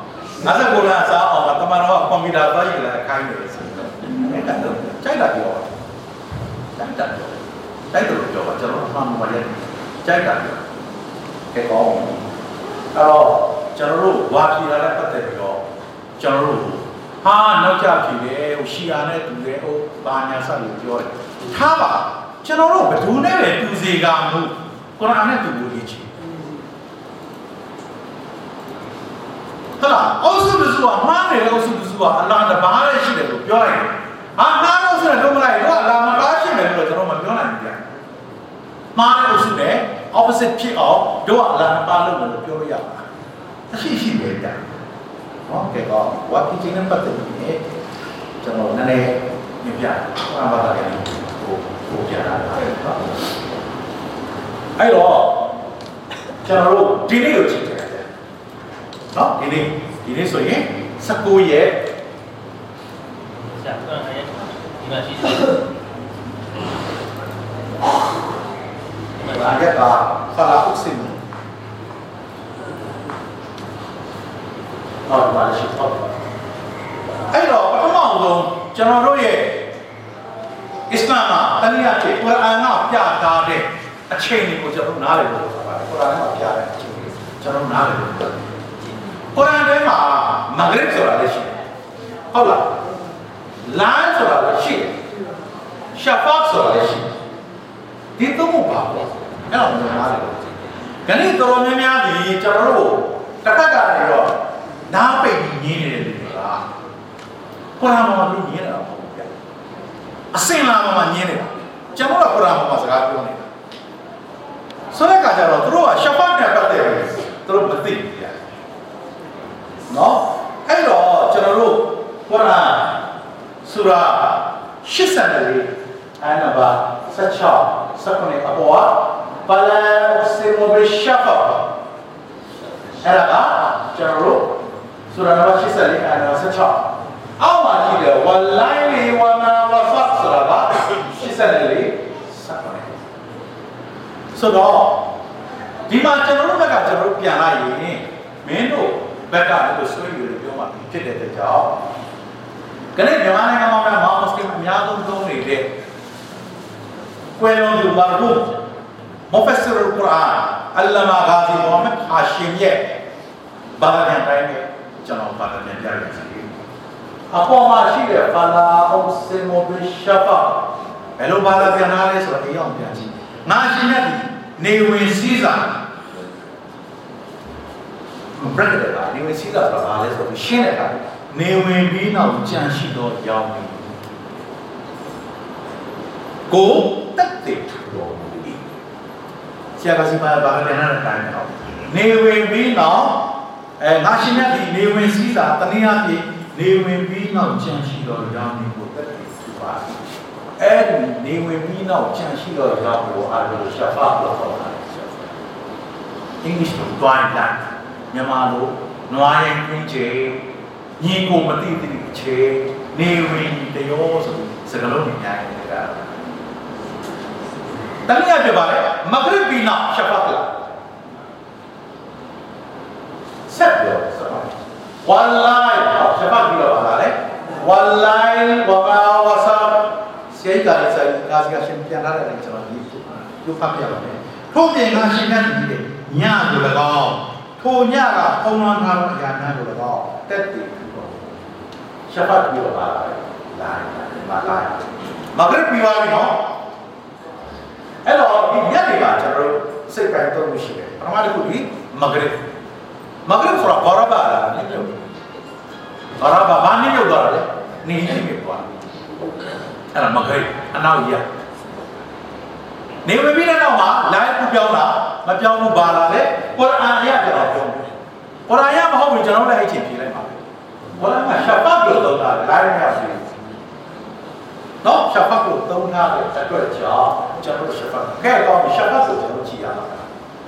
အဲ့ဒါကိုလာစားအောင်တမန်တော်ကကွန်ပျူတာသွားယူလာခိုင်းတယ်ဆိုတော့အဲ့ဒါတော့ကြိုက်တာပြောတာကြိုက်တာပြောတိုက်တယ်လို့ပြောပါကျွန်တော်အမှန်မှရတယ်ကြိုက်တာပြောကဲကောင်းအဲ့တော့ကျွန်တော်တို့ဝါဖြီလာတဲ့ပတ်သက်ပြီးတော့ ကျွန်တော်တို့ဟာနောက်ကျဖြီတယ်ဟိုရှီယာနဲ့တူတယ်ဟိုဘာညာဆက်လို့ပြောတယ်ထားပါကျွန်တော်တို့ဘယ်သူနဲ့ပဲတူစီကမှုကုရ်အာန်နဲ့တူလို့ရချင်ဟုတ်လားအုပ်စုတစုကမှားတယ်အုပ်စုတစုကအလ္လာဟ်တပါးရဲ့ရှိတယ်လို့ပြောလိုက်တယ်ဟာမှားလို့ဆိုရင်တော့မလိုက်တော့အလ္လာဟ်မပါရှိတယ်လို့ကျွန်တော်မပြောနိုင်ဘူးဗျာမှားတဲ့အုပ်စုနဲ့ opposite ဖြစ်အောင်တို့ကအလ္လာဟ်မပါလို့လို့ပြောလို့ရပါအရှိရှိပဲဗျာ ဟောကဲတော့ဝါကိချင်းနဲ့ပတ်သက်ပြီးကျွန်တော်နည်းနည်းမြင်ပြဟောပါတာလည်းဟိုဟိုပြတာအဲ့တော့အဲ့တော့ကျွန်တော်တို့ဒီနေ့ကိုကြည့်ကြတယ်နော်ဒီနေ့ဒီနေ့ဆိုရင်19ရက်ရှာတော့အဲ့ဒီမှာရှိတယ်ဒီမှာ ဟုတ်ပါလားရှိဟုတ်အဲ့တော့ပထမအောင်ဆုံးကျွန်တော်တို့ရဲ့အစ္စလာမ်မှာတနည်းအားဖြင့်ကုရ်အာန်ကပြထားတဲ့အချိန်တွေကိုကျွန်တော်နားလည်ဖို့ဆိုတာပါကုရ်အာန်ကပြတဲ့အချိန်တွေကျွန်တော်နားလည်ဖို့ကုရ်အာန်ထဲမှာမဂရစ်ဆိုတာလည်းရှိတယ်ဟုတ်လားလမ်းဆိုတာလည်းရှိတယ်ရှာဖတ်ဆိုတာလည်းရှိတယ်ဒီသုံးခုပါပဲအဲ့တော့နားလည်ဖို့ခဏတော်တော်များများဒီကျွန်တော်တို့တစ်ခါကနေတော့ နားပိတ်ပြီးညင်းနေတဲ့လူတွေကကုရ်အာန်မှာသူညင်းနေတာပေါ့ဗျာအစင်လာမှာညင်းနေတာကျွန်တော်ကကုရ်အာန်မှာစကားပြောနေတာဆိုတဲ့အခါကျတော့သူတို့ကရှဖတ်နဲ့ပတ်သက်တယ်သူတို့မသိဘူးဗျာနော်အဲ့တော့ကျွန်တော်တို့ကုရ်အာန်ဆူရာ84အဲ့နံပါတ်16 19အပေါ်ကဘလန်စီမိုဘရှဖတ်အဲ့ဒါကကျွန်တော်တို့ ဆူရာနံပါတ်84အဲ့နံပါတ်16အောက်မှာရှိတယ်ဝလိုင်းလီဝမာဝဖတ်ဆိုတာက84 19ဆိုတော့ဒီမှာကျွန်တော်တို့ဘက်ကကျွန်တော်တို့ပြန်လိုက်ရင်မင်းတို့ဘက်ကလည်းဆွေးနွေးလို့ပြောမှဖြစ်တဲ့အတွက်ကြောင့်ခဏမြန်မာနိုင်ငံမှာမှာမွတ်စလင်အများဆုံးသုံးနေတဲ့ကွယ်လွန်သူဘာလို့မဖက်ဆာရ်ကုရ်အာန်အလ္လာမာဂါဇီမိုဟမ္မဒ်ဟာရှင်ရဲ့ဘာသာပြန်တိုင်းနဲ့ ကျွန်တော်ဘာသာပြန်ပြရစီအပေါ်မှာရှိတဲ့ဘာလာအောက်စင်မိုဘီရှာဖာဘယ်လိုဘာသာပြန်လာလဲဆိုတော့ဒီအောင်ပြန်ကြည့်ငါရှင်ရဲ့နေဝင်စည်းစာဘရက်တယ်ကနေဝင်စည်းစာဆိုတာဘာလဲဆိုတော့ရှင်းတယ်ကနေဝင်ပြီးနောက်ကြံရှိတော့ရောင်းပြီးကိုတက်တဲ့တော်မူ၏ဆရာကစီပါဘာကလည်းနားတိုင်းတော့နေဝင်ပြီးနောက် အဲငါရှင်ရဲ့ဒီနေဝင်စည်းစာတနည်းအားဖြင့်နေဝင်ပြီးနောက်ကြံရှိတော့ရောင်းပြီးကိုတက်တဲ့ဖြစ်ပါအဲ့ဒီနေဝင်ပြီးနောက်ကြံရှိတော့ရောင်းကိုအားလို့ရှာဖတ်လို့ခေါ်တာအင်္ဂလိပ်လိုတွိုင်းတိုင်းမြန်မာလိုနွားရင်ခွင်းချေညီကိုမသိသိချေနေဝင်တရောဆိုစကားလုံးတွေများတယ်ကတနည်းအားဖြင့်ပါလေမဂရစ်ဘီနာရှာဖတ်လာ ဆက်ပြောစပါဝလ္လိုင်ရှာဖတ်ပြီးတော့ပါလေဝလ္လိုင်ဝမာဝဆာစေကလေးဆိုင်ကာစကရှင်ပြန်လာတယ်ကျွန်တော်ဒီရုပ်ဖတ်ပြပါမယ်ထို့ပြင်ကရှင်ကတည်းကညကို၎င်းထိုညကပုံမှန်ထားသောအရာများကို၎င်းတက်တည်ပြီးတော့ရှဖတ်ပြီးတော့ပါလာတယ်လာတယ်မလာမဂရစ်ပြီးသွားပြီနော်အဲ့တော့ဒီညတွေမှာကျွန်တော်တို့စိတ်ပိုင်းတော့ရှိတယ်ပထမတစ်ခုဒီမဂရစ် မဂရစ်ဆိုတာဘာရဘာလားနည်းမျိုးဘာရဘာဘာနည်းမျိုးသွားတယ်နေနည်းမျိုးသွားအဲ့ဒါမဂရစ်အနောက်ရနေဝင်ပြီးတဲ့နောက်မှာ live ကိုပြောင်းတာမပြောင်းဘူးပါလာလေကုရ်အာန်အရကျွန်တော်ပြောတယ်ကုရ်အာန်ရမဟုတ်ဘူးကျွန်တော်လည်းအဲ့ချိန်ဖြေလိုက်ပါပဲကုရ်အာန်ကရှဖတ်လို့သုံးတာ live ရပြီနော်ရှဖတ်ကိုသုံးထားတဲ့အတွက်ကြောင့်ကျွန်တော်ရှဖတ်ကဲတော့ရှဖတ်ကိုကျွန်တော်ကြည့်ရမှာ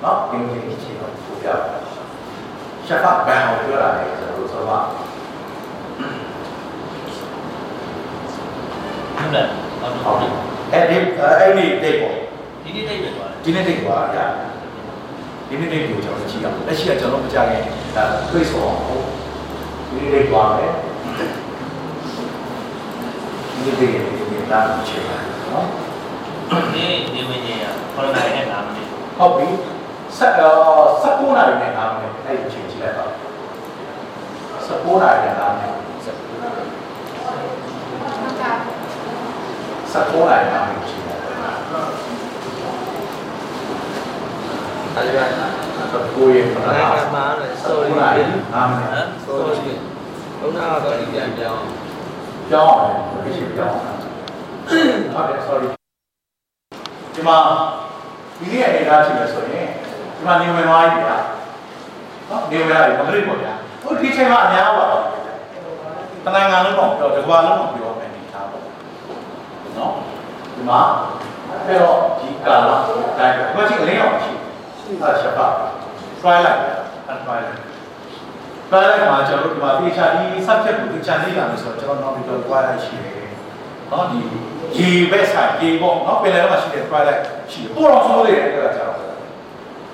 နော်ဒီလိုကြည့်တော့ပြပြရှ ဖတ်ဘယ်အောင်ပြောတာလဲကျွန်တော်ဆိုတော့ဟုတ်တယ်ဟုတ်ဟုတ်တယ်အဲ့ဒီအဲ့ဒီတိတ်ပေါ့ဒီနေ့တိတ်ပဲသွားတယ်ဒီနေ့တိတ်ပါဗျာဒီနေ့တိတ်ကိုကျွန်တော်ကြည့်အောင်လက်ရှိကကျွန်တော်မကြခင်ဒါတွေးဆိုအောင်ဒီနေ့တိတ်ပါမယ်ဒီနေ့တိတ်ကိုဒါကိုချိန်ပါနော်ဒီဒီဝင်ကြီးကခေါ်လာတဲ့နာမည်ဟုတ်ပြီ ဆက်တော့19နာရီနဲ့နားမယ်အဲ့ဒီချိန်ကြည့်လိုက်ပါ19နာရီနဲ့နားမယ်19နာရီနားမယ်ချိန်လိုက်အဲ့ဒါကကိုရင်ပနာနိုင်ငံမှာလည်း sorry 19နာရီနားမယ်ဟမ် sorry ဘုရားကလည်းပြန်ပြောင်းပြောင်းတယ်ဒီချိန်ပြောင်းဟုတ်တယ် sorry ဒီမှာဒီနေ့အနေထားရှိမယ်ဆိုရင် ဒီမှာနေဝင်သွားပြီဗျာနော်နေဝင်ရတယ်မဂရိပေါ့ဗျာဟိုဒီချိန်မှာအများပါတော့တနင်္ဂနွေလုံးတော့ပြောတကွာလုံးတော့ပြောမယ်အနေထားပေါ့နော်ဒီမှာအဲ့တော့ဒီကာလတိုင်းဘာချင်းအလင်းအောင်ရှိအဲ့ရှပါ try လိုက်အဲ့ try လိုက် try လိုက်မှာကျွန်တော်တို့ဒီမှာ feature ဒီ subject ကို feature လေးလာလို့ဆိုတော့ကျွန်တော်နောက်ပြီးတော့ try လိုက်ရှိတယ်နော်ဒီရေဘက်ဆိုင်ရေပေါ့နော်ပင်လယ်ထဲမှာရှိတဲ့ try လိုက်ရှိတယ်ပို့တော့ဆိုးတယ်အဲ့ဒါကြတော့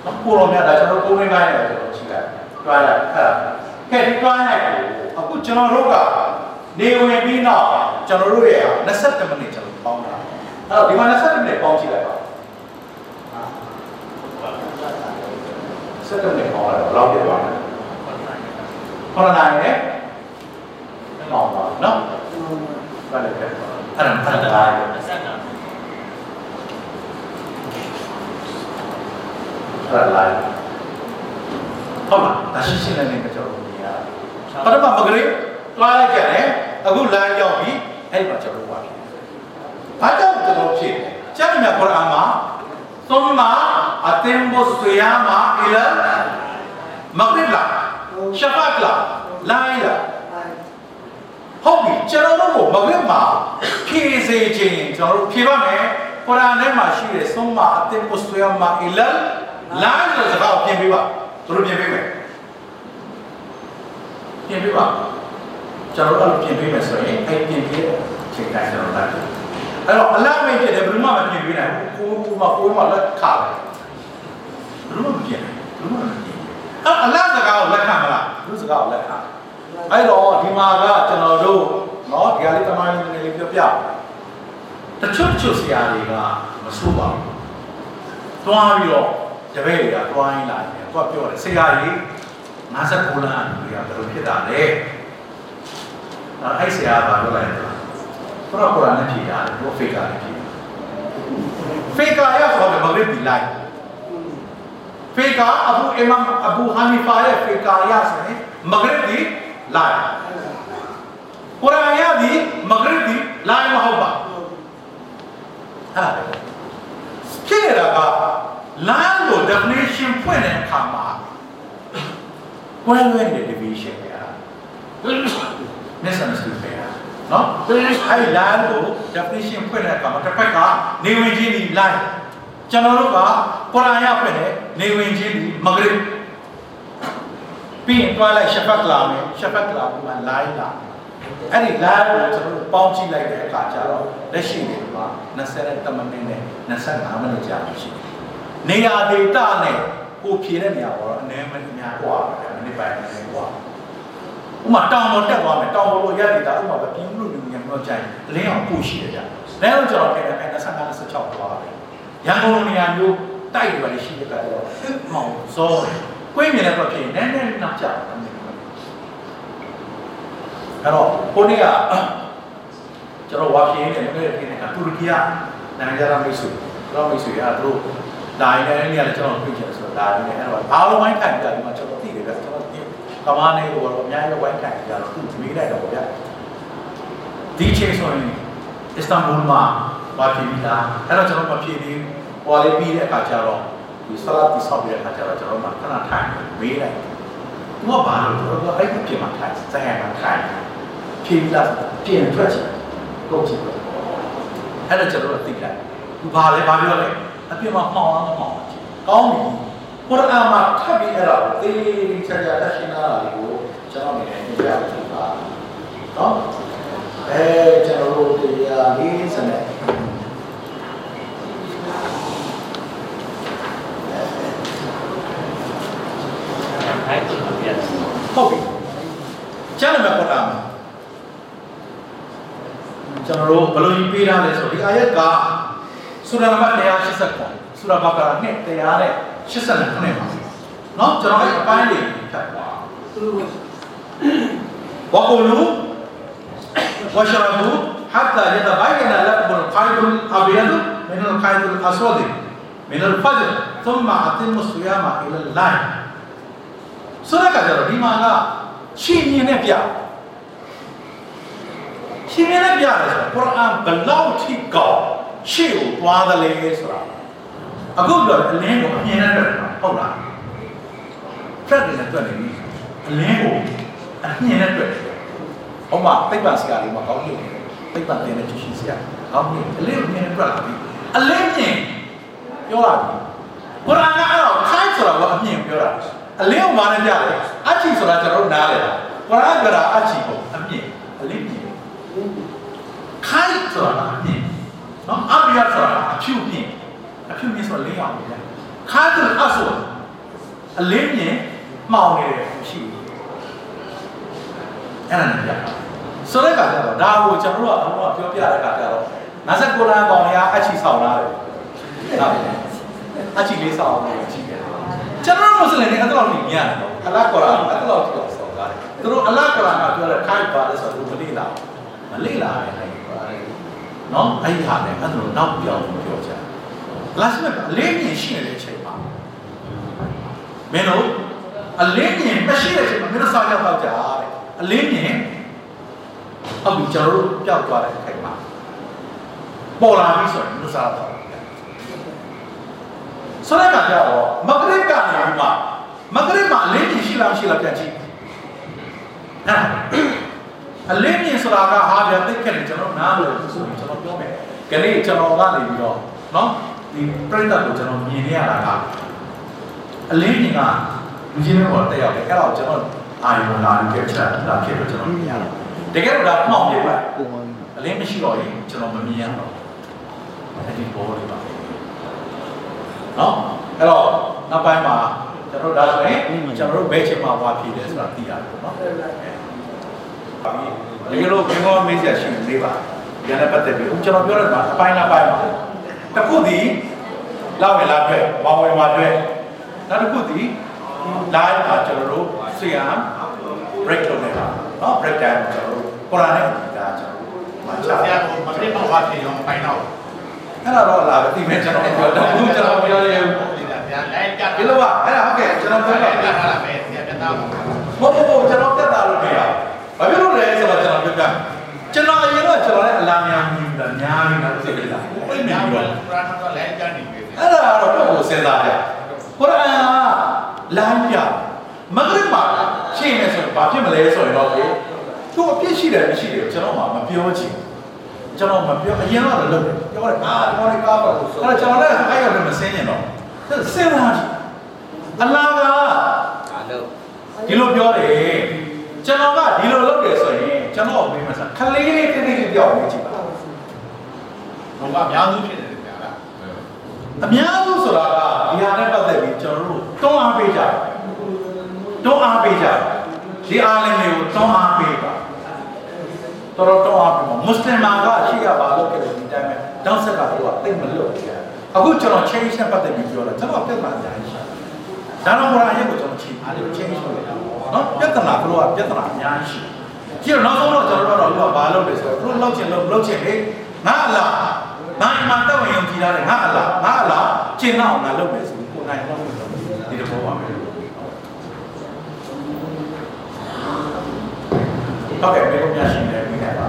နော်ပို့တော့များဒါကျွန်တော်ကိုယ်ရင်းပိုင်းနဲ့ကျွန်တော်ကြည့်လိုက် try လိုက်အဲ့ဒါကဲဒီ try လိုက်ကိုအခုကျွန်တော်တို့ကနေဝင်ပြီးတော့ကျွန်တော်တို့ရဲ့22မိနစ်ကျွန်တော်ပေါင်းတာအဲ့တော့ဒီမှာ20မိနစ်ပေါင်းကြည့်လိုက်ပါ7မိနစ်ပေါင်းလိုက်တော့ဘယ်လောက်ပြည့်သွားလဲခေါ်လာနိုင်တယ်ပေါင်းပါနော်ဘာလဲအဲ့ဒါအဲ့ဒါလာတယ် ဆက်တာ အဲ့ဒါလိုက်ဟုတ်လားဒါရှိရှိနဲ့လည်းကြောက်လို့နေရပထမမကလေးတွားလိုက်ကြတယ်အခုလမ်းရောက်ပြီအဲ့မှာကျွန်တော်ဝါဖြစ်ဘာကြောင့်ကျွန်တော်ဖြစ်ကျမ်းမြတ်ကုရ်အာန်မှာသုံးမှာအသင်ဘုဆွေယာမာအီလာမဂရစ်လာရှဖတ်လာလိုင်းလာဟုတ်ပြီကျွန်တော်တို့မဂရစ်မှာဖြည့်စေခြင်းကျွန်တော်တို့ဖြည့်ပါမယ်ကုရ်အာန်ထဲမှာရှိတဲ့သုံးမှာအသင်ဘုဆွေယာမာအီလာ လာဆိုတဲ့စကားကိုပြင်ပေးပါသူတို့ပြင်ပေးမယ်ပြင်ပေးပါကျွန်တော်တို့အဲ့လိုပြင်ပေးမယ်ဆိုရင်အဲ့ပြင်ပေးတဲ့ချိန်တိုင်းကျွန်တော်တို့အဲ့တော့အလတ်မိတ်ဖြစ်တယ်ဘယ်လိုမှမပြင်ပေးနိုင်ဘူးကိုယ်ကကိုယ်မှလက်ခါတယ်ဘယ်လိုမှမပြင်ဘူးဘယ်လိုမှမပြင်အဲ့အလတ်စကားကိုလက်ခံမလားလူစကားကိုလက်ခံအဲ့တော့ဒီမှာကကျွန်တော်တို့နော်ဒီဟာလေးတမိုင်းလေးလေးပြောပြတချို့တချို့ဆရာတွေကမဆိုးပါဘူးတွားပြီးတော့ တပည့်တွေကတွားရင်းလာတယ်သူကပြောတယ်ဆရာကြီး59လမ်းလူတွေကဘယ်လိုဖြစ်တာလဲအဲ့ဆရာကပြောလိုက်တယ်ဘုရားကုရ်အာန်နဲ့ဖြေတာဘုဖေကာနဲ့ဖြေဖေကာရဆိုတော့မဂရစ်ဒီလိုက်ဖေကာအဘူအီမမ်အဘူဟာနီဖာရဲ့ဖေကာရဆိုရင်မဂရစ်ဒီလိုက်ကုရ်အာန်ရဒီမဂရစ်ဒီလိုက်မဟုတ်ပါအဲ့ဒါဖြစ်နေတာက လမ်းကို definition ဖွင့်တဲ့အခါမှာကွဲလွဲတဲ့ division ရ misunderstood ပဲနော်အဲ့လမ်းကို definition ဖွင့်တဲ့အခါမှာတစ်ဖက်ကနေဝင်ချင်းဒီ line ကျွန်တော်တို့ကကုရ်အာန်ရဖွင့်တယ်နေဝင်ချင်းဒီမဂရစ်ပြီးရင်တွားလိုက်ရှဖတ်လာမယ်ရှဖတ်လာပြီးမှ line လာအဲ့ဒီ line ကိုကျွန်တော်တို့ပေါင်းကြည့်လိုက်တဲ့အခါကျတော့လက်ရှိနေမှာ20မိနစ်နဲ့25မိနစ်ကြာရှိတယ် နေရာဒေတာနဲ့ကိုဖြေတဲ့နေရာပေါ်တော့အနည်းမများกว่าပဲမိနစ်ပိုင်းနည်းกว่าဥမာတောင်ပေါ်တက်သွားမယ်တောင်ပေါ်ကိုရက်နေတာဥမာပဲပြင်းလို့လူငယ်တော့ကြိုင်လင်းအောင်ပို့ရှိတယ်ဗျလဲတော့ကျွန်တော်ထင်တယ်25 26သွားတယ်ရန်ကုန်နေရာမျိုးတိုက်ရွာလေးရှိတဲ့ကတော့မောင်စောတယ်ကိုင်းမြင်လည်းတော့ဖြစ်နည်းနည်းနောက်ကျတယ်အဲ့တော့ကိုနေ့ကကျွန်တော်ဝါပြင်းနေတယ်ပြည်နေတာတူရကီယာနိုင်ငံခြားမိတ်ဆွေတော့မိတ်ဆွေကသူတို့ ဒါရင်းနဲ့နေရာလည်းကျွန်တော်တွေ့ချင်ဆိုတော့ဒါရင်းနဲ့အဲ့တော့အားလုံးဝိုင်းခံကြတယ်ဒီမှာကျွန်တော်သိတယ်ဗျကျွန်တော်သိကမားနေကိုတော့အများကြီးဝိုင်းခံကြတော့သူမေးလိုက်တော့ဗျဒီချိန်ဆိုရင်အစ္စတန်ဘူလ်မှာဝါပြင်းလာအဲ့တော့ကျွန်တော်မဖြစ်သေးဘူးဟောလေးပြီးတဲ့အခါကျတော့ဒီဆလာတီဆောက်ပြီးတဲ့အခါကျတော့ကျွန်တော်မှခဏထိုင်မေးလိုက်သူကဘာလို့သူကအဲ့ဒီပြင်မှာထိုင်စဟန်မှာထိုင်ဖြေလာပြင်ထွက်ချင်ကုန်ချင်အဲ့ဒါကျွန်တော်သိလိုက်သူဘာလဲဘာပြောလဲ အပြင်မှာမှောင်အောင်မှောင်အောင်ကောင်းပြီကုရ်အာန်မှာထပ်ပြီးအဲ့ဒါကိုသေချာချာတရှင်းလာတာလေးကိုကျွန်တော်မြင်နေပြရတာပါနော်အဲကျွန်တော်တို့တရားလေးစနေအဲ့ဒါကိုပြရတယ်ဟုတ်ပြီကျမ်းနာမကုရ်အာန်မှာကျွန်တော်တို့ဘယ်လိုကြီးပေးထားလဲဆိုဒီအာယတ်က ဆူရာနံပါတ်189ဆူရာဘကာရာနဲ့တရားနဲ့89နဲ့ပါเนาะကျွန်တော်အဲ့အပိုင်းလေးဖြတ်သွားဝကူလူဝရှရဘူ حتى يتبين لكم القيد الابيض من القيد الاسود من الفجر ثم اتموا الصيام الى الليل ဆိုတဲ့အခါကျတော့ဒီမှာကရှင်မြင်နဲ့ပြရှင်မြင်နဲ့ပြတယ်ဆိုတော့ကုရ်အာန်ဘလောက်ထိကောက် ရှေ့ကိုတွားသလဲဆိုတာအခုပြောအလင်းကိုအမြင်နဲ့တွေ့တာဟုတ်လားဖရက်နဲ့တွေ့နေပြီအလင်းကိုအမြင်နဲ့တွေ့တယ်ဟုတ်မှာသိပ္ပံစကားလေးမှာကောင်းလို့သိပ္ပံတင်တဲ့ရှိစရာကောင်းပြီအလင်းကိုမြင်နဲ့တွေ့လာပြီအလင်းမြင်ပြောလာပြီကုရ်အာန်ကအဲ့တော့ခိုင်းဆိုတာကအမြင်ပြောတာအလင်းကိုမာနေကြတယ်အချီဆိုတာကျွန်တော်တို့နားလေတာကုရ်အာန်ကကအချီကိုအမြင်အလင်းမြင်ခိုင်းဆိုတာကအမြင် နော်အဘိယဆိုတာအဖြူမြင်အဖြူမြင်ဆိုတာလင်းအောင်မြင်ခါတူအဆူအလင်းမြင်မှောင်နေတယ်ရှိဘူးအဲ့ဒါနဲ့ပြဆိုတဲ့ကကြတော့ဒါကိုကျွန်တော်တို့ကဘုရားပြောပြတဲ့ကကြတော့59လမ်းကောင်လေးကအချီဆောင်လာတယ်ဟုတ်အချီလေးဆောင်လို့ကြည့်တယ်ကျွန်တော်မွတ်စလင်တွေအဲ့တော့မြင်ရတယ်နော်အလတ်ကောရာအဲ့တော့ကြည့်အောင်ဆောင်လာတယ်သူတို့အလတ်ကောရာကပြောတယ်ခိုက်ပါလဲဆိုတော့မလေးလာမလေးလာတယ် နော်အဲ့ဒီဟာနဲ့အဲ့တော့နောက်ပြောင်းပြောချင်လာစမဲ့အလေးမြင်ရှိနေတဲ့အချိန်မှာမင်းတို့အလေးမြင်မရှိတဲ့အချိန်မှာမင်းတို့စားကြတော့ကြတဲ့အလေးမြင်ဟုတ်ပြီကျွန်တော်တို့ပျောက်သွားတဲ့အချိန်မှာပေါ်လာပြီဆိုရင်မင်းတို့စားတော့ဆိုတဲ့ကကြောက်မဂရစ်ကနေပြီးမှမဂရစ်မှာအလေးမြင်ရှိလားမရှိလားပြန်ကြည့်အဲ့ အလေးမြင်ဆိုတာကဟာဗျာသိခဲ့တယ်ကျွန်တော်နားလို့ဆိုရင်ကျွန်တော်ပြောမယ်ကလေးကျွန်တော်ကနေပြီးတော့နော်ဒီပြိတ္တကိုကျွန်တော်မြင်နေရတာကအလေးမြင်ကလူကြီးတွေပေါ်တက်ရောက်တယ်အဲ့တော့ကျွန်တော်အာရုံလာပြီးကြက်ချလာဖြစ်တော့ကျွန်တော်မြင်ရတာတကယ်တော့ဒါမှောင်ပြပါအလေးမရှိတော့ရင်ကျွန်တော်မမြင်ရတော့အဲ့ဒီဘောလေးပါနော်အဲ့တော့နောက်ပိုင်းမှာကျွန်တော်ဒါဆိုရင်ကျွန်တော်တို့ဘယ်ချိန်မှာဝါဖြည့်တယ်ဆိုတာသိရတယ်ပေါ့နော် တကယ်လို့ဘင်္ဂေါမေးစရာရှိနေပါရတဲ့ပတ်သက်ပြီးကျွန်တော်ပြောရမှာအပိုင်းတစ်ပိုင်းပါတစ်ခုဒီလောက်ဝင်လာတွေ့ဝါဝင်မှာတွေ့နောက်တစ်ခုဒီ live မှာကျွန်တော်တို့ဆီယမ် break လုပ်နေတာเนาะ break time ကျွန်တော်တို့ကုရ်အာန်နဲ့ဒါကျွန်တော်တို့မှာချာ ဆရာကမတိမောဘာဖြစ်ရောပိုင်တော့ အဲ့ဒါတော့လာပြီမယ်ကျွန်တော်ပြောတော့ဘူးကျွန်တော်ပြောရဘူး ဒီကဗျာလိုက်ကြ ဒီလိုပါအဲ့ဒါဟုတ်ကဲ့ကျွန်တော်ပြော ပြ တော့ တာလာမယ်ဆရာပြတာ မဟုတ်ဘူးကျွန်တော်ပြတ်တာလို့ပြော ဘာဖြစ်လို့လဲဆိုတော့ကျွန်တော်ပြောပြကျွန်တော်အရင်တော့ကျွန်တော်လည်းအလားများမြင်တာများပြီလားသိတယ်လားဘယ်မြင်ညာပြီးဘတော့ယ်ပရာထတော့လိုက်ကြနေပြီအဲ့ဒါတော့တော့ကိုစဉ်းစားကြကုရ်အာန်ကလိုင်းပြမဂရစ်မှာရှင်းနေဆိုရင်ဘာဖြစ်မလဲဆိုရင်တော့ဒီသူအပြစ်ရှိတယ်မရှိတယ်ကျွန်တော်မှမပြောချင်ကျွန်တော်မပြောအရင်ကတော့လုပ်တယ်ပြောတယ်အာဒီမော်နီကာပါလို့ဆိုတော့ကျွန်တော်လည်းအဲ့ရောက်လည်းမစင်းနေတော့စဉ်းစားကြည့်အလားကအားလုံးဒီလိုပြောတယ် ကျွန်တော်ကဒီလိုလုပ်တယ်ဆိုရင်ကျွန်တော်မေးမှာခလေးလေးတိတိပြောင်းနေကြည့်ပါတော့ကအများစုဖြစ်နေတယ်ဗျာလားအများစုဆိုတာကဒီဟာနဲ့ပတ်သက်ပြီးကျွန်တော်တို့တွန်းအားပေးကြတယ်တွန်းအားပေးကြတယ်ဒီအားလည်းမျိုးတွန်းအားပေးပါတော်တော်တွန်းအားပေးပါမွတ်စလင်မာကရှိရပါလို့ကြတယ်ဒီတိုင်းပဲတောက်ဆက်ကတော့တိတ်မလို့ကြအခုကျွန်တော် change နဲ့ပတ်သက်ပြီးပြောတာကျွန်တော်ပြဿနာအများကြီးရှိတယ်ဒါတော့ဘုရားရဲ့ကိုကျွန်တော် change အားလို့ change လုပ်လိုက်တာ နော်ပြဿနာကတော့ပြဿနာအများကြီးရှိတယ်ကြည့်တော့နောက်ဆုံးတော့ကျွန်တော်တို့တော့ဘာလုပ်လဲဆိုတော့သူတို့လောက်ချင်လို့လုပ်ချင်လေငါအလားငါအမှန်တော့ယုံကြည်ရတယ်ငါအလားငါအလားကျင့်တော့ငါလုပ်မယ်ဆိုပြီးကိုယ်နိုင်တော့ဒီလိုပေါ်ပါမယ်ဟုတ်ကဲ့ဘယ်လိုများရှိလဲမိခဲ့ပါ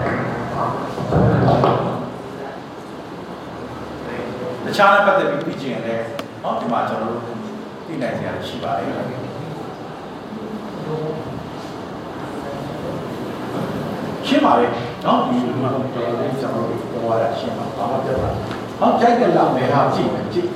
တခြားနဲ့ပတ်သက်ပြီးပြီးကျင်လည်းเนาะဒီမှာကျွန်တော်တို့သိနိုင်စရာရှိပါတယ် ရှင်းပါလေနော်ဒီလိုမှတော့ကျွန်တော်ပြောရတာရှင်းပါဘာမှပြောတာဟောကြိုက်တယ်လားမယ်ဟာကြည့်မယ်ကြည့်